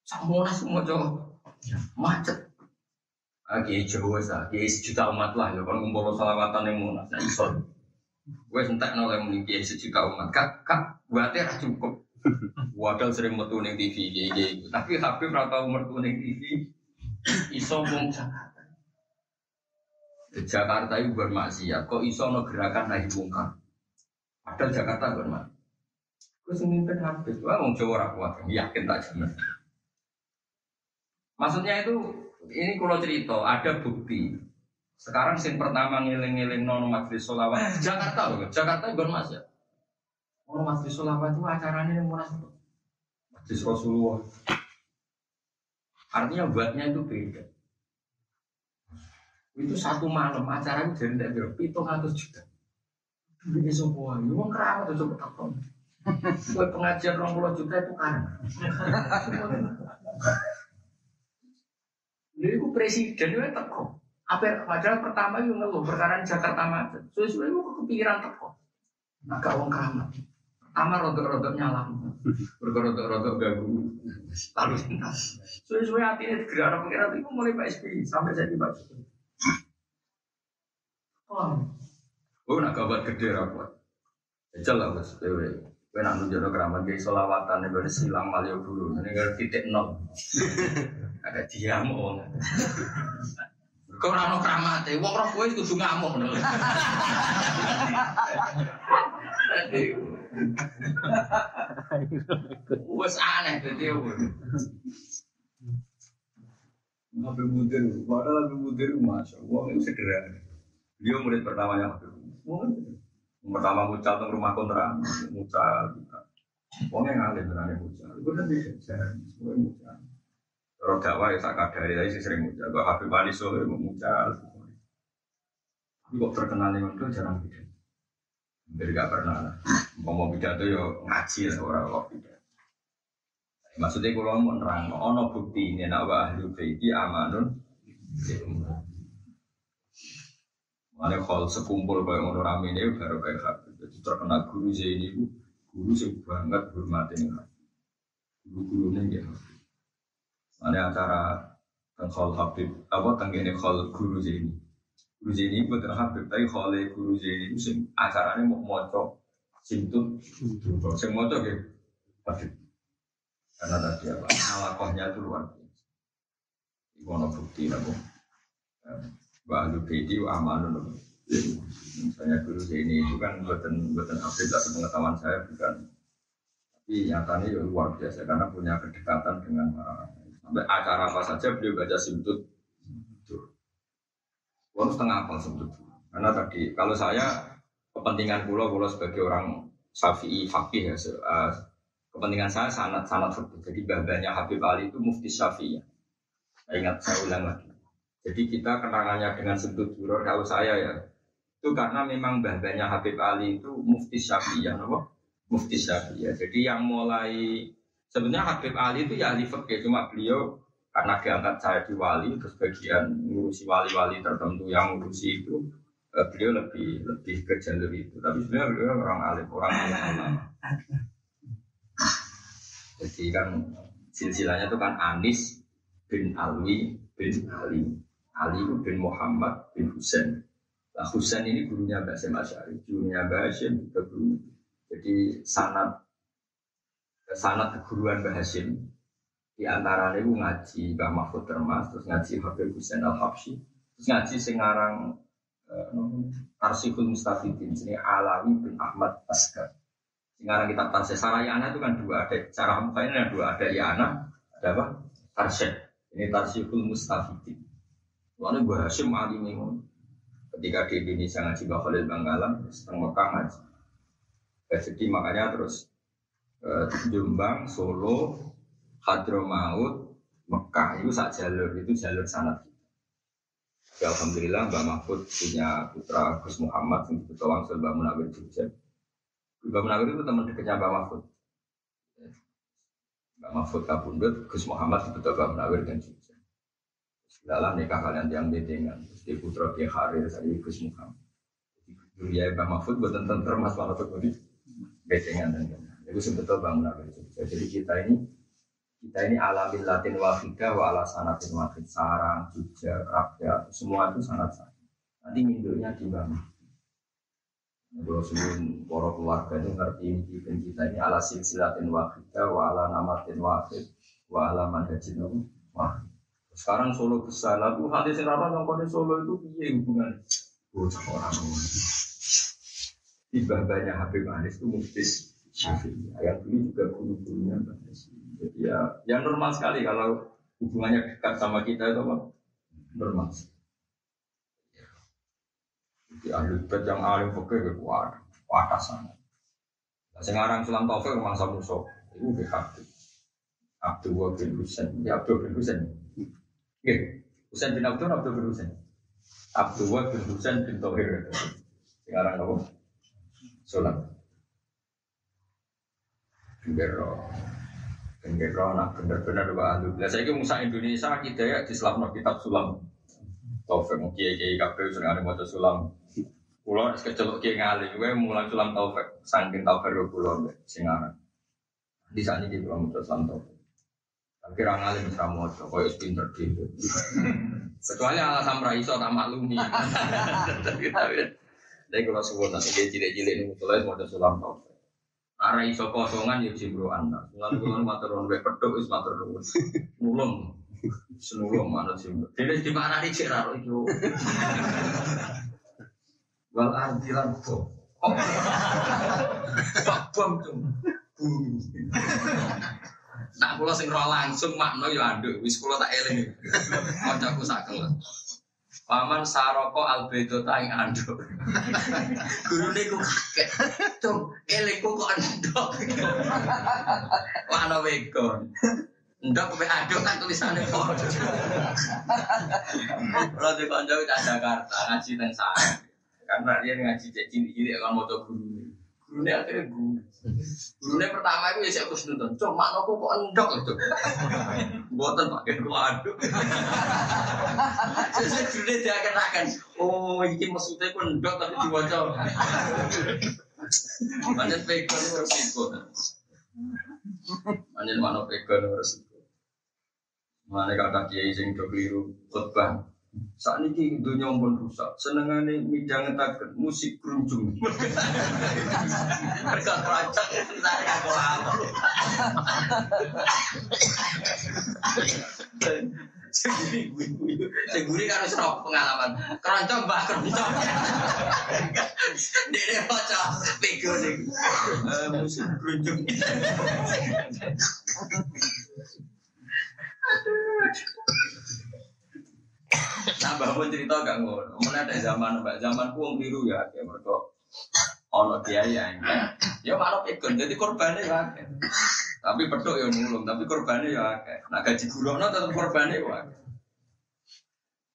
semua semua cowok macet. Lagi Jawa sah, kiai sejuta umat lah ya kan ngumpul salawatan yang mau nah iso. Gue sentak nolak mungkin sejuta umat, kak kak buatnya cukup. Wadal sering metu neng TV kiai tapi Habib rata umur tuh neng TV. Iso Jakarta. Jakarta itu bermaksiat, kok iso no gerakan naik bungkar. Padahal Jakarta bermaksiat. Gue semimpin Habib, wah wong Jawa rakuat, yakin tak jamin. Maksudnya itu ini kalau cerita ada bukti. Sekarang sing pertama ngiling-ngiling non majelis solawat di Jakarta loh, Jakarta bukan mas ya. Oh majelis solawat itu acaranya yang murah Majelis Rasulullah. Artinya buatnya itu beda. Itu satu malam acara itu jadi tidak berapa, itu ngatus juta. Ini semua, ini mau keramat itu coba takon. Buat pengajian 20 juta itu kan. Jadi itu presiden itu teko. Apa padahal pertama itu ngeluh perkara Jakarta macet. Suwe-suwe itu kepikiran teko. Agak wong keramat. Pertama rodok-rodok nyala. Rodok-rodok ganggu. Lalu lintas. Suwe-suwe hati ini gerak pengiran itu mulai Pak SBY sampai jadi Pak Jokowi. Oh, oh nak kabar gede rapat. Jajal lah bos, dewe. Kue nak nunjuk keramat gaya solawatan, ini silang malio dulu. Ini kan titik nol. [laughs] Ada diam om. Kau rano keramat, wong roh kue kudu ngamuk nol. [laughs] Wes aneh jadi Habib Mudir, padahal Habib Mudir masya Allah itu sederhana. Dia murid pertamanya Habib. Pertama mucal tentang rumah kontrakan, mucal. Wongnya ngalir berani mucal. Itu kan bisa, semua mucal. Kalau dakwah ya tak kadari, tapi sering muncul. Kalau Habib Ali Soleh mau muncul. Tapi kok terkenal dengan itu jarang beda. Hampir gak pernah lah. Mau pidato yo ngaji lah orang kok pidato. Maksudnya kalau mau nerang, ono bukti ini nak wa ahli baiti amanun. Mana kalau sekumpul kayak ngono rame ini baru kayak Habib. Jadi terkenal guru Zaini itu guru sih banget hormatin. Guru-gurunya ya Habib. Ada acara tentang Habib, apa tenggine khol guru Zaini. Guru Zaini bukan Habib, tapi khole guru Zaini itu sing acaranya mau moco simtut, sing moco ke Habib. Karena tadi apa, alakohnya itu luar biasa. Ibu ono bukti aku. Bahwa Bedi amanun. Misalnya guru Zaini itu kan buatan buatan Habib, tapi pengetahuan saya bukan. Tapi nyatanya ya luar biasa karena punya kedekatan dengan orang Sampai acara apa saja beliau baca simtut. Wong setengah apa simtut. Karena tadi kalau saya kepentingan pulau pulau sebagai orang syafi'i fakih ya, uh, kepentingan saya sangat sangat fakih. Jadi babanya Habib Ali itu mufti syafi'i. Saya ingat saya ulang lagi. Jadi kita kenangannya dengan simtut juror kalau saya ya itu karena memang babanya Habib Ali itu mufti syafi'i ya, mufti syafi'i. Jadi yang mulai Sebenarnya Habib Ali itu ya ahli fikih, cuma beliau karena diangkat saya di wali, terus bagian ngurusi wali-wali tertentu yang ngurusi itu, eh, beliau lebih lebih ke jalur itu. Tapi sebenarnya beliau orang alim, orang alim ulama. Jadi kan silsilahnya itu kan Anis bin Alwi bin Ali. Ali bin Muhammad bin Husain. Nah Husain ini gurunya Mbak Sem Asyari, gurunya Mbak Hashim juga guru. Jadi sanat sanat keguruan Mbah Hashim. Di antara itu ngaji Mbah Mahfud Termas terus ngaji Habib Hussein Al Habsyi terus ngaji Sengarang uh, Arsiful Mustafidin ini Alawi bin Ahmad Asgar. Sengarang kitab Tarsih Sarayana itu kan dua ada cara mukanya ada dua ada Yana ada apa? Tarsih ini Tarsiful Mustafidin Lalu Mbah Hashim alim ketika di Indonesia ngaji Mbah Khalil Bangkalan setengah Mekah ngaji jadi makanya terus Eh, Jombang, Solo, Hadramaut, Mekah itu sak jalur itu jalur sanat Ya, Alhamdulillah Mbak Mahfud punya putra Gus Muhammad yang disebut Wangsul Mbak Munawir Jogja. Mbak Munawir itu teman dekatnya Mbak Mahfud. Mbak Mahfud kabundut, Gus Muhammad disebut Mbak Munawir dan Jogja. Dalam nikah kalian yang bedengan, di putra Kiai Harir tadi Gus Muhammad. Ya Mbak Mahfud buat tentang termas malah tuh bedengan dan itu sebetulnya bangunan itu. Jadi kita ini kita ini alamin latin wafida wa ala sanatin wafid sarang, jogja, rakyat, semua itu sangat sangat. Nanti mindurnya di mana? Kalau sebelum para keluarga itu ngerti kita ini ala silsilatin wafida wa ala namatin wafid wa ala manhajin wafid. Sekarang Solo besar, lalu hati serara yang kode Solo itu piye hubungan? Bocah orang Di banyak Habib Anis itu muftis Syafi'i. Yang dulu juga guru-gurunya Jadi ya, yang normal sekali kalau hubungannya dekat sama kita itu apa? Normal. Jadi ahli bed yang alim fakir itu kuat, kuat sana. Nah, sekarang Sulam Taufik mangsa musuh, itu BKB. Abdul bin Husain, ya Abdul bin Husain. Oke, Husain bin Abdul, Abdul bin Husain. Abdul bin Husain bin Tauhir. Sekarang apa? Sulam. Gero. Gero nak bener-bener wa ahlu. Lah saiki Musa Indonesia kita ya di selapno kitab sulam. Taufik mau kiai kiai kabeh sing ada maca sulam. Nek kecelok kiai ngali gue mulang sulam taufik saking taufik yo kulo sing aran. Di sana di kulo maca sulam taufik. Tapi ra ngali bisa maca koyo pinter dhewe. Kecuali alasan ra iso tak maklumi. Tapi kalau suwun nanti cilik-cilik ini mulai mau sulam taufik. Karena iso kosongan ya cimbroan. Lalu kalau matur nuwun wek pedhok wis matur nuwun. Nulung. Senulung mana cimbro. Dene di mana nih cek raro itu. Wal ardilan kok. Pak bom tuh. Nak kula sing roh langsung makno ya anduk wis kula tak eling. Kancaku sak kelas. Paman saroko albedo taing andok. Guru ku kakek. Cung, eleku kok andok. Mana wekon. Ndak kowe aduh kan tulisannya kok. Kalau di di Jakarta ngaji teng sana. Karena dia ngaji cilik-cilik kan moto guru. Gurunya akhirnya guru. Pertama itu ya saya harus nonton. Cuma makna kok endok itu. Buatan pakai aduk. Saya gurunya dia akan. Oh ini maksudnya kok endok tapi diwajah. Manjen pegon resiko. Manjen mana pegon resiko. Mana kata kiai sing do keliru khotbah. Saat ini dunia pun rusak. Senengane midang ngetaken musik kerunjung. Mereka keracak saya aku apa. Seguri seguri kan wis pengalaman. Keroncong mbah keroncong. Dene baca pego ning musik kerunjung. Nah, pun cerita gak ngono. Mana ada zaman mbak zaman kuang biru ya, kayak mereka ono kiai ya, ya malah pegon. Jadi korbannya ya, tapi pedok ya nulung, tapi korbannya ya, nah gaji burono tetap korbannya ya.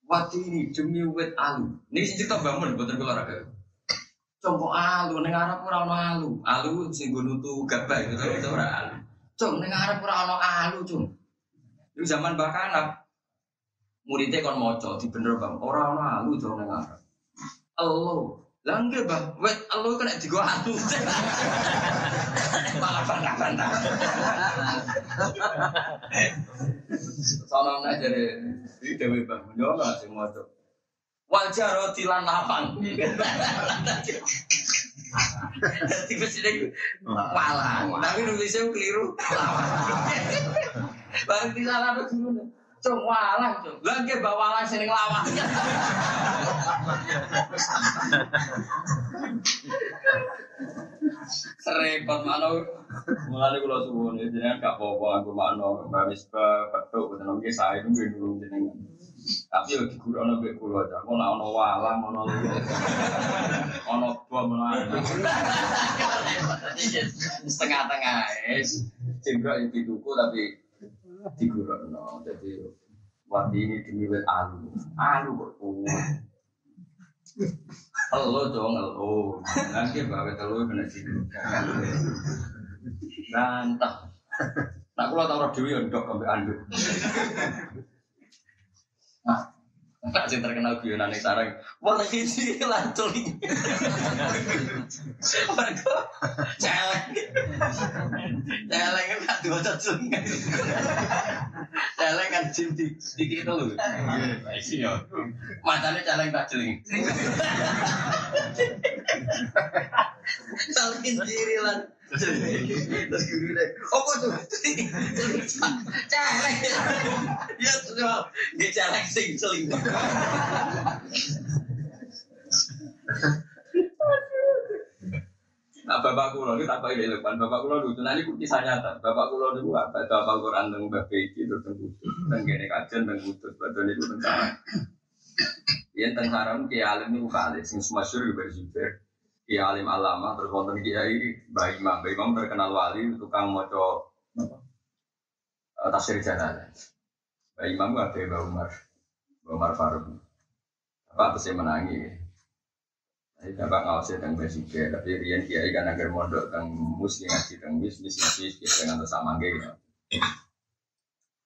Waktu ini demi wet alu. Ini sih cerita bangun buat olahraga. Coba alu, neng Arab ora ono alu. Alu sing gue nutu gabah gitu, itu ora alu. Cung, neng Arab ora ono alu, cung. Itu zaman bakanap, muridnya kon moco di bener bang. Orang orang alu jauh neng arab elo langge bang. Wet elo kena digo alu. [laughs] Malah bantah bantah [laughs] soalnya nggak jadi di dewi bang. Nggak sih moco wajah roti lan lapang. [laughs] Jadi mesti malah, tapi nulisnya keliru. Bang di sana tuh dulu Cung walang cung. Lah nggih bawalan sing lawang. Serepot mana mulane kula suwun jenengan gak apa-apa aku makno Mbak Misbah petuk boten nggih sae nunggu dulu jenengan. Tapi yo digurono mbek kula aja. Kok nek ana walang ana ana bom ana. Setengah-tengah es. Jenggrok itu dituku tapi digurukno. Jadi waktu ini demi wet alu. Alu kok. Elo dong, elo. Nanti bawa telu kena situ. Nantah. Nak kula tau dhewe yo ndok ambek anduk. Nah, Tak sing terkenal guyonane sarang. Wah iki lancul iki. Mergo celeng. Celeng kan gak diwaca. Celeng kan jin di dikit itu lho. Iya. Matane celeng tak jeling. Salkin diri lan. Terus guru deh, apa tuh? Celeng. Ya tuh, dia celeng sing seling. Nah, bapak kulo itu apa ini depan bapak kulo lucu. Nanti kisah nyata. Bapak kulo itu apa? Bapak Quran tentang Beki itu tentang kudus, tentang gini kajian tentang kudus. Badan itu tentang yang tentang haram kiai alim itu kali, sing semasyur juga berjuber. Kiai alim alama terus wonten kiai Mbak Imam. Mbak Imam terkenal wali tukang moco tafsir jalan. Mbak Imam ada Mbak Umar, Mbak Umar Faruk. Bapak pasti menangi. Jadi bapak ngawasi tentang basic tapi Rian Kiai kan agar mondok tentang muslim ngaji tentang bis bis bis dengan bersama gitu.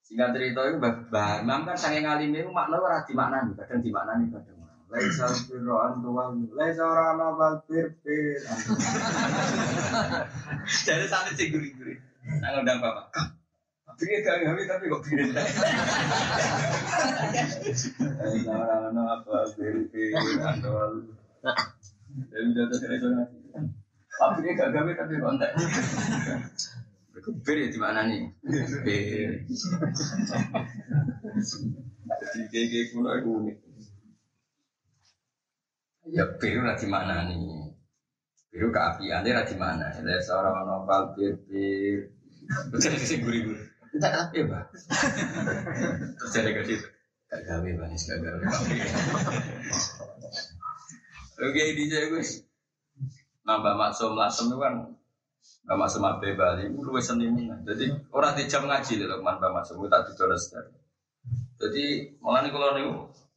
Singkat cerita itu bah Imam kan sange ngalim itu makna ora di makna nih, kadang di makna nih kadang. Laisa firro antuwal, laisa ora ana bal pir-pir. Jadi sampai sing guri-guri. Nang undang bapak. Gak gawe tapi kok piring. Laisa ora ana bal pir-pir antuwal. Jadi jatuh resonansi. Tapi dia gak gawe tapi kontak. Bir ya di mana nih? Bir. Jadi kayak kayak kuno itu unik. Ya bir lah di mana nih? Bir keapian dia di mana? Ada seorang nopal bir bir. Jadi sih gurih gurih. Tidak tapi bah. Terus jadi ke situ. Gak gawe manis gak gawe. Oke, di saya gus. Nambah maksum lasem itu kan Mbak Maksum Abe Bali, lu seni Jadi orang di jam ngaji loh, man Mbak Maksum, tak didoles Jadi malah nih kalau nih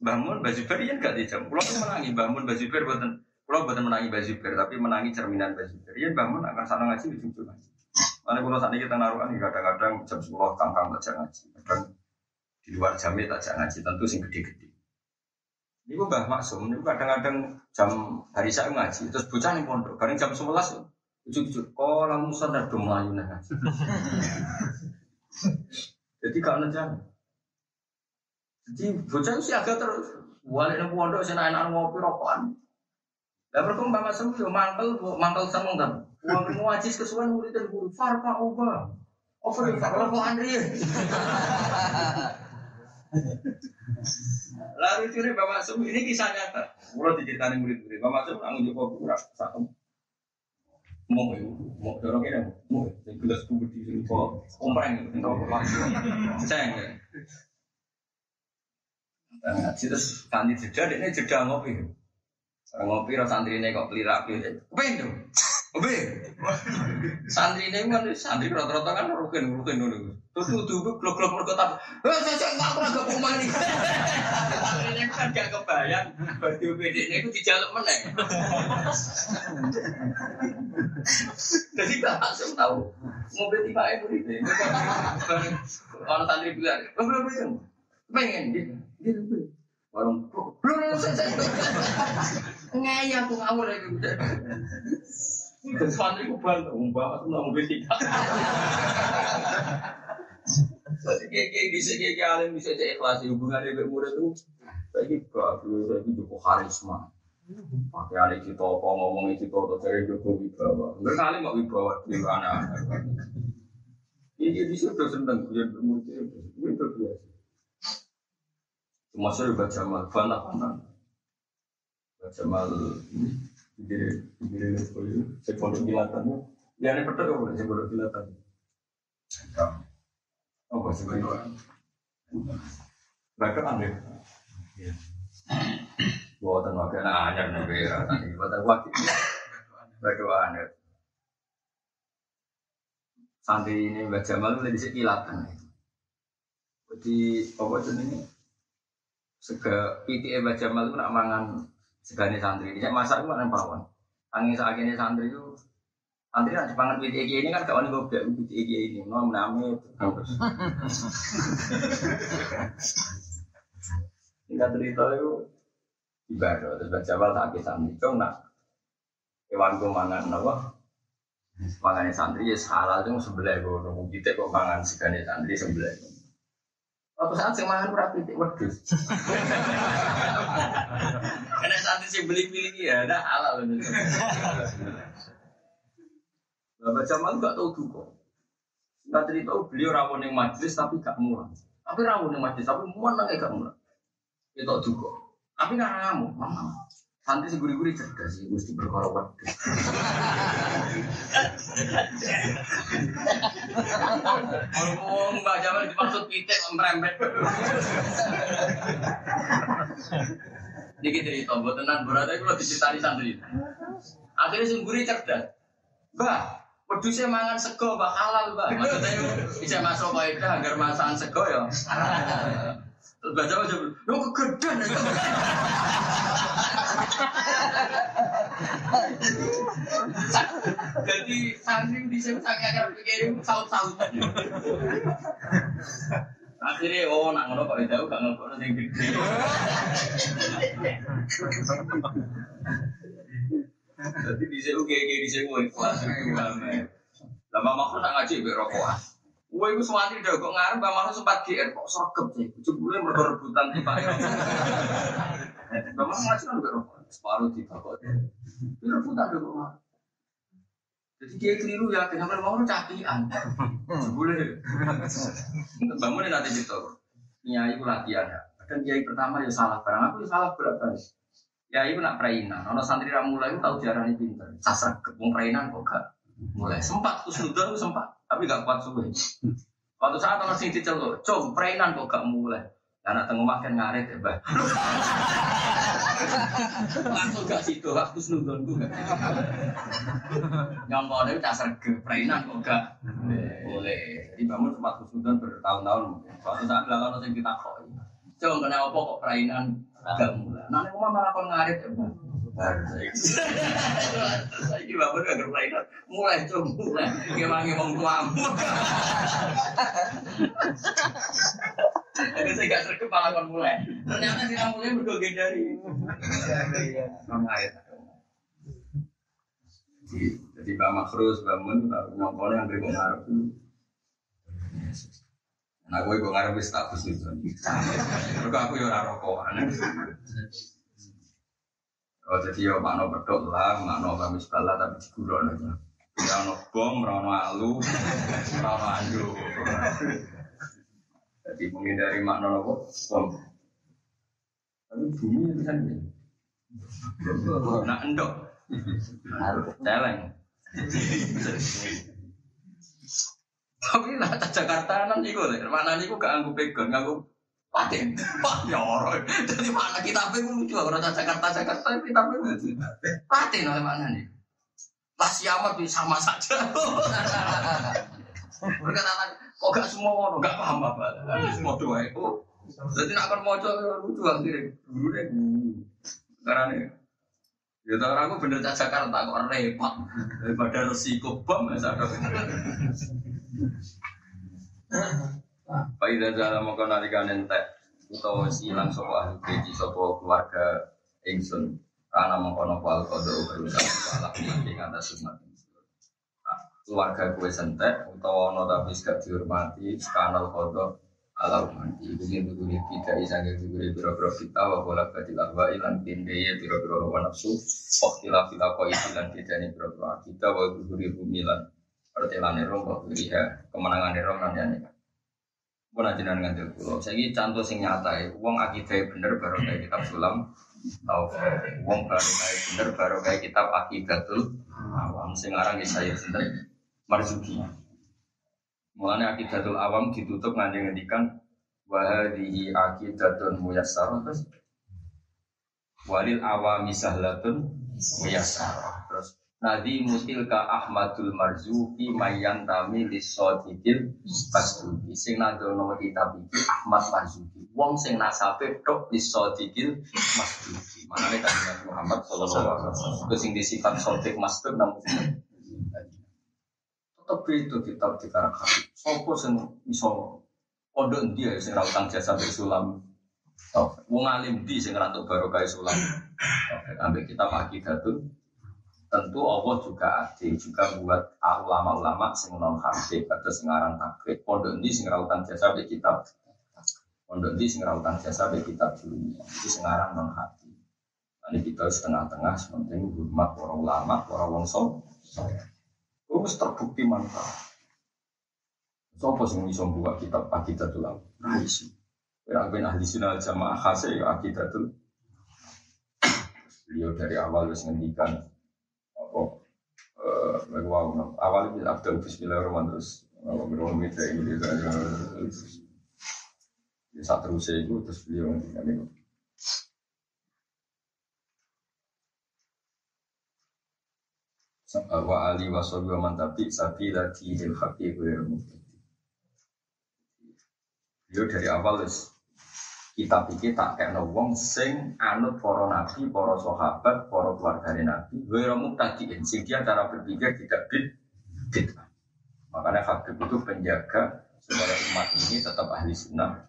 bangun baju ber ya gak di jam. Pulau tuh menangi bangun baju buatan, pulau buatan menangi baju ber, tapi menangi cerminan baju ber. Ya bangun akan sana ngaji di ujung ngaji. Mana kalau saat ini kita naruhan kadang-kadang jam sepuluh kangkang tak ngaji, kadang di luar jamnya tak ngaji, tentu sing gede-gede. Ini gue bah maksum, ini kadang-kadang jam hari saya ngaji, terus bocah nih pondok, kadang jam sebelas Ujuk-ujuk, oh langsung sadar dong melayu ngaji. [laughs] Jadi gak jangan. Jadi bocah itu agak terus. Balik nang pondok sing enak ngopi rokokan. Lah berkembang masem yo mangkel mangkel seneng kan. Wong ngaji kesuwen murid dan guru farqa uba. Over farqa kok Andri. Lalu curi Bapak Sum ini kisah nyata. Mulai diceritain murid-murid. Bapak Sum nanggung joko kurang satu mau mau dorong ini mau gelas kubur di sini kok kompreng itu saya enggak ngaji terus kanti jeda ini jeda ngopi. Ngopi rasa santri ini kok pelirak kepengen dong ngopi santri ini kan santri rata-rata kan rukin rukin dulu terus tuh tuh blok blok berkota eh saya saya nggak pernah ke rumah ini santri ini kan gak kebayang. Baju ini itu dijaluk meneng jadi gak langsung tahu mobil tiba ibu ini kalau santri bilang belum belum pengen gitu gitu warung. Belum selesai ngaya aku ngawur lagi. Terus santri ku bantu umpah aku mobil tiga jadi kayak kayak bisa kayak alim bisa cek ikhlas hubungan dengan murid tuh lagi bagus lagi cukup karisma. Pakai alih kita apa ngomong itu atau dari Joko Wibawa. Enggak kali mau Wibawa di mana ini dia sudah seneng dia murid itu biasa Cuma saya baca mal fana fana. Baca mal di di sekolah sekolah kilatan. Ya ini betul kok sekolah kilatan. Oh, bahasa sekolah. Mereka aneh. Buatan wakil anyar negara tadi buatan wakil. Mereka aneh. Santri ini baca mal itu di kilatan. Jadi apa ini? Sega piti Mbah Jamal itu nak mangan segane santri. Dia masak itu mana pawon. Angin sakitnya santri itu santri nak dipangan piti ini kan kawan gue biar piti ini. Mau mename terus. Tinggal cerita itu ibadah terus Mbah Jamal sakit santri. Cuma nak hewan gue mangan apa? Mangan santri ya salah itu sebelah gue nunggu kita kok mangan segane santri sebelah. Waktu saat sing mangan ora pitik wedhus. Karena saat sih beli-beli ya ada halal bener. Bapak Jamal gak tahu duka. Nggak cerita beliau rawon yang majlis tapi gak murah. Tapi rawon yang majlis tapi mana gak murah. Itu duka. Tapi nggak ngamuk, mama. Santri si guri-guri cerdas sih, mesti berkorban. Ngomong Mbak Jamal dimaksud pitek merembet. Niki cerita, buat tenan berada itu lebih cerita santri. Akhirnya si guri cerdas. Mbak, pedusnya mangan sego, mbak halal, mbak. Maksudnya bisa masuk kaidah agar masakan sego ya. Terus baca baca, lu kegedean itu. Jadi santri di sini sangat akan pikirin saut-saut. Akhirnya oh nak ngono kok jauh gak ngono sing gede. Jadi di sini kayak di sini ikhlas. Lama maksud nak ngaji berokokan. Gue itu suami udah kok ngarep, Mbak Manu sempat GR kok sergap sih. Jebule mergo rebutan di Pak. [laughs] Mbak Manu ngaji kan udah rokok, separuh di bakot. Itu rebutan udah kok Jadi dia keliru ya, kenapa mau cakian? Jebule. Bangun nanti gitu. Nyai itu latihan ya. Kadang kiai pertama ya salah barang aku ya salah berapa Ya itu nak perainan. Kalau santri ramula itu tahu ini pinter. Sasar kebun perainan kok gak mulai sempat kusnudon sempat tapi gak kuat suwe. Waktu saat orang sing diceluk, "Cung, prenan kok gak mulai." Anak tengah makan ngaret ya, Mbak. Langsung gak situ, aku senudon gue. Nyongkone tak serge, perainan kok gak boleh. Jadi bangun sempat khusnudon bertahun-tahun. Suatu saat lalu nanti kita kok. Coba kena apa kok perainan gak mulai. Nanti rumah malah kon ngarit ya. Saya juga gak perainan. Mulai coba mulai. Gimana ngomong tuamu. Jadi saya gak serge malah kon mulai. Ternyata kita mulai berdoa dari. Jadi, Mbak Makrus, Mbak Mun, nyongkone yang beri ngarep. Nah, gue gue ngarep status itu. Mereka aku ya orang rokokan. Oh, jadi ya makna bedok lah, makna kamis bala tapi digulok aja. Rano bom, rano alu, rano andu. Jadi menghindari makna apa? Bom. Tapi bumi itu kan ya. Nah, endok. Celeng. Tapi lah Jakarta nan iku lho, mana niku gak anggo pegon, nganggo paten. Wah, ya ora. Jadi mana kita pe lucu ora Jakarta Jakarta kita pe lucu. Paten oleh mana nih? Lah siamat sama saja. Berkata kok gak semua ngono, gak paham apa. Semua doa itu. Jadi nak kon maca lucu akhirnya. Dulu deh. Karena Ya tau aku bener cak Jakarta kok repot daripada resiko bom ya sadar. Pak Ida dalam mau nalikan entek utawa silang sopo ahli keji sopo keluarga Ingsun. Karena mengkono fal kodo berusaha salah mati atas umat keluarga gue sentek utawa ono tapi gak dihormati kanal kodo alau mati. Itu yang dulu tidak bisa dulu biro-biro kita wa bola badil ahwa ilan tinde ya biro-biro hawa nafsu waktilah fila koi ilan tidak nih biro-biro kita dulu bumi lan wa beriha kemenangan ya nih pun aja ngantil pulau saya ini contoh sing nyata ya uang akidah bener baru kayak kitab sulam tau uang baru kayak bener baru kayak kitab akidatul awam. Sing aran saya sendiri marzuki. Mulanya akidatul awam ditutup nganti ngendikan wahadihi akidatun muyassarah. Terus walil awami sahlatun muyassarah. Terus Nadi mutilka Ahmadul Marzuki mayan tami lisodikil pasduki sing nadono kitab iki Ahmad Marzuki. Wong sing nasabe tok lisodikil masduki manane kanjeng Muhammad sallallahu alaihi wasallam. Sing disifat sodik masduk namun tetep itu kitab di karakter sopo sing iso pondok endi ya sing ra utang jasa be sulam? Wong alim di sing rantuk barokah sulam? Ambek kitab akidatun tentu Allah juga ada juga buat ulama-ulama sing non hafid atau sing aran takrib pondok endi sing jasa be kitab pondok endi sing jasa be kitab dunia iki sing aran non hafid ini kita setengah-tengah sementing hormat para ulama para wong soleh Terus terbukti manfaat. Sopo sing iso buka kitab Awam? Raisi. Kira ben ahli sunnah jamaah khase ya Aqidatul. Beliau dari awal wis ngendikan eh wow, awal itu Abdul Bismillahirrahmanirrahim terus kalau beliau minta ini ya saat terus itu terus beliau ngendikan itu. wa ali wa sahbihi wa man tabi sabila dihil haqi Yo dari awal kita pikir tak kayak wong sing anut para nabi, para sahabat, para keluarga nabi, ghairu muktadiin sing dia cara berpikir tidak bid. Makanya Habib itu penjaga supaya umat ini tetap ahli sunnah.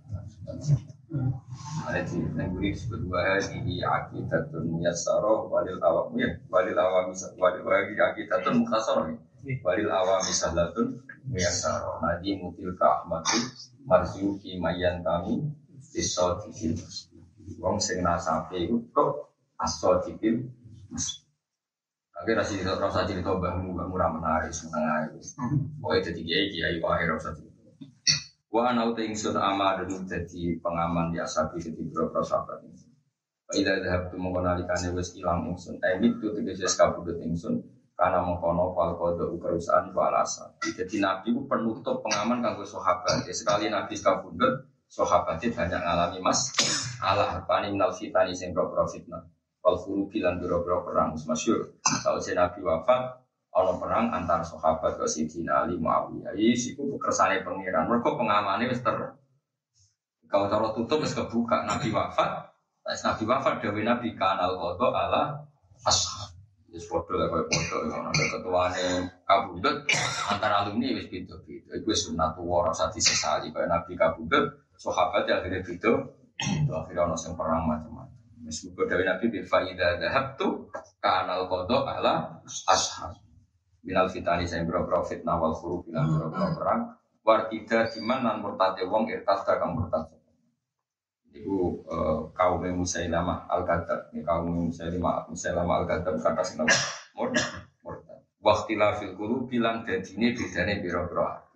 Ada di negeri disebut wahdi akidatun muyassarah walil awam ya walil awam walil wahdi akidatun mukhtasarah walil awam sahlatun muyassarah nadi mutil ka ahmadu marzuki mayan kami disodikil wong sing iku kok asodikil Akhirnya rasa cerita rasa cerita bahmu bahmu menarik seneng aja. Pokoknya jadi kiai kiai wahai rasa cerita. Wa ana uta ingsun amadun dadi pengaman di asabi dadi boro sahabat ini. Fa idza dhahabtu mengkonalikane wis ilang ingsun, emit tu tegese kabudut ingsun karena mengkono fal kodo perusahaan walasa. Jadi Nabi itu penutup pengaman kanggo sahabat. Ya, sekali Nabi kabudut, sahabatnya banyak ngalami mas. Allah pani minal fitani sing pro fitnah. wal furubi lan biro-biro perang masyur. Si Nabi wafat ono perang antar sahabat ke Sidina Ali Muawiyah. Ini siku kersane pengiran. Mereka pengamannya wis ter kalau cara tutup wis kebuka. Nabi wafat. Nah, Nabi wafat Dewi Nabi kanal kodo ala ashab. Wis foto lah koyo foto yang ada ketuane kabudut antara alumni wis beda-beda. Iku wis sunatu ora usah disesali. Koyo Nabi kabudut sahabat ya akhirnya beda. Itu akhirnya ono sing perang macam-macam. Muga dari Nabi bi faida dhahabtu kanal qada ala ashab. Minal fitani saya bro fitnah furu bilang bro perang. Diman nan murtate wong irtas kang murtad. Iku uh, kaum Musailamah al-Kadzab, ini kaum Musailamah Musailamah al-Kadzab kata sing nama murtad. Murtad. Waktila fil qulub bilang dadine bedane pira-pira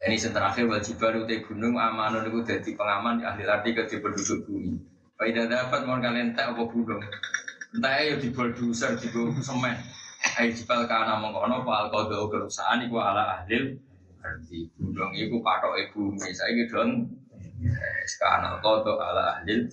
ini yang terakhir baru di gunung amanun itu jadi pengaman di ahli arti ke penduduk bumi. Tidak dapat mau kalian tak apa gunung. Entah ya di bulldozer di semen. Ayo jibal kana mengkono pak alkodo kerusahaan iku ala ahli arti gunung iku patok ibu saya gitu Yes, kana alkodo ala ahli.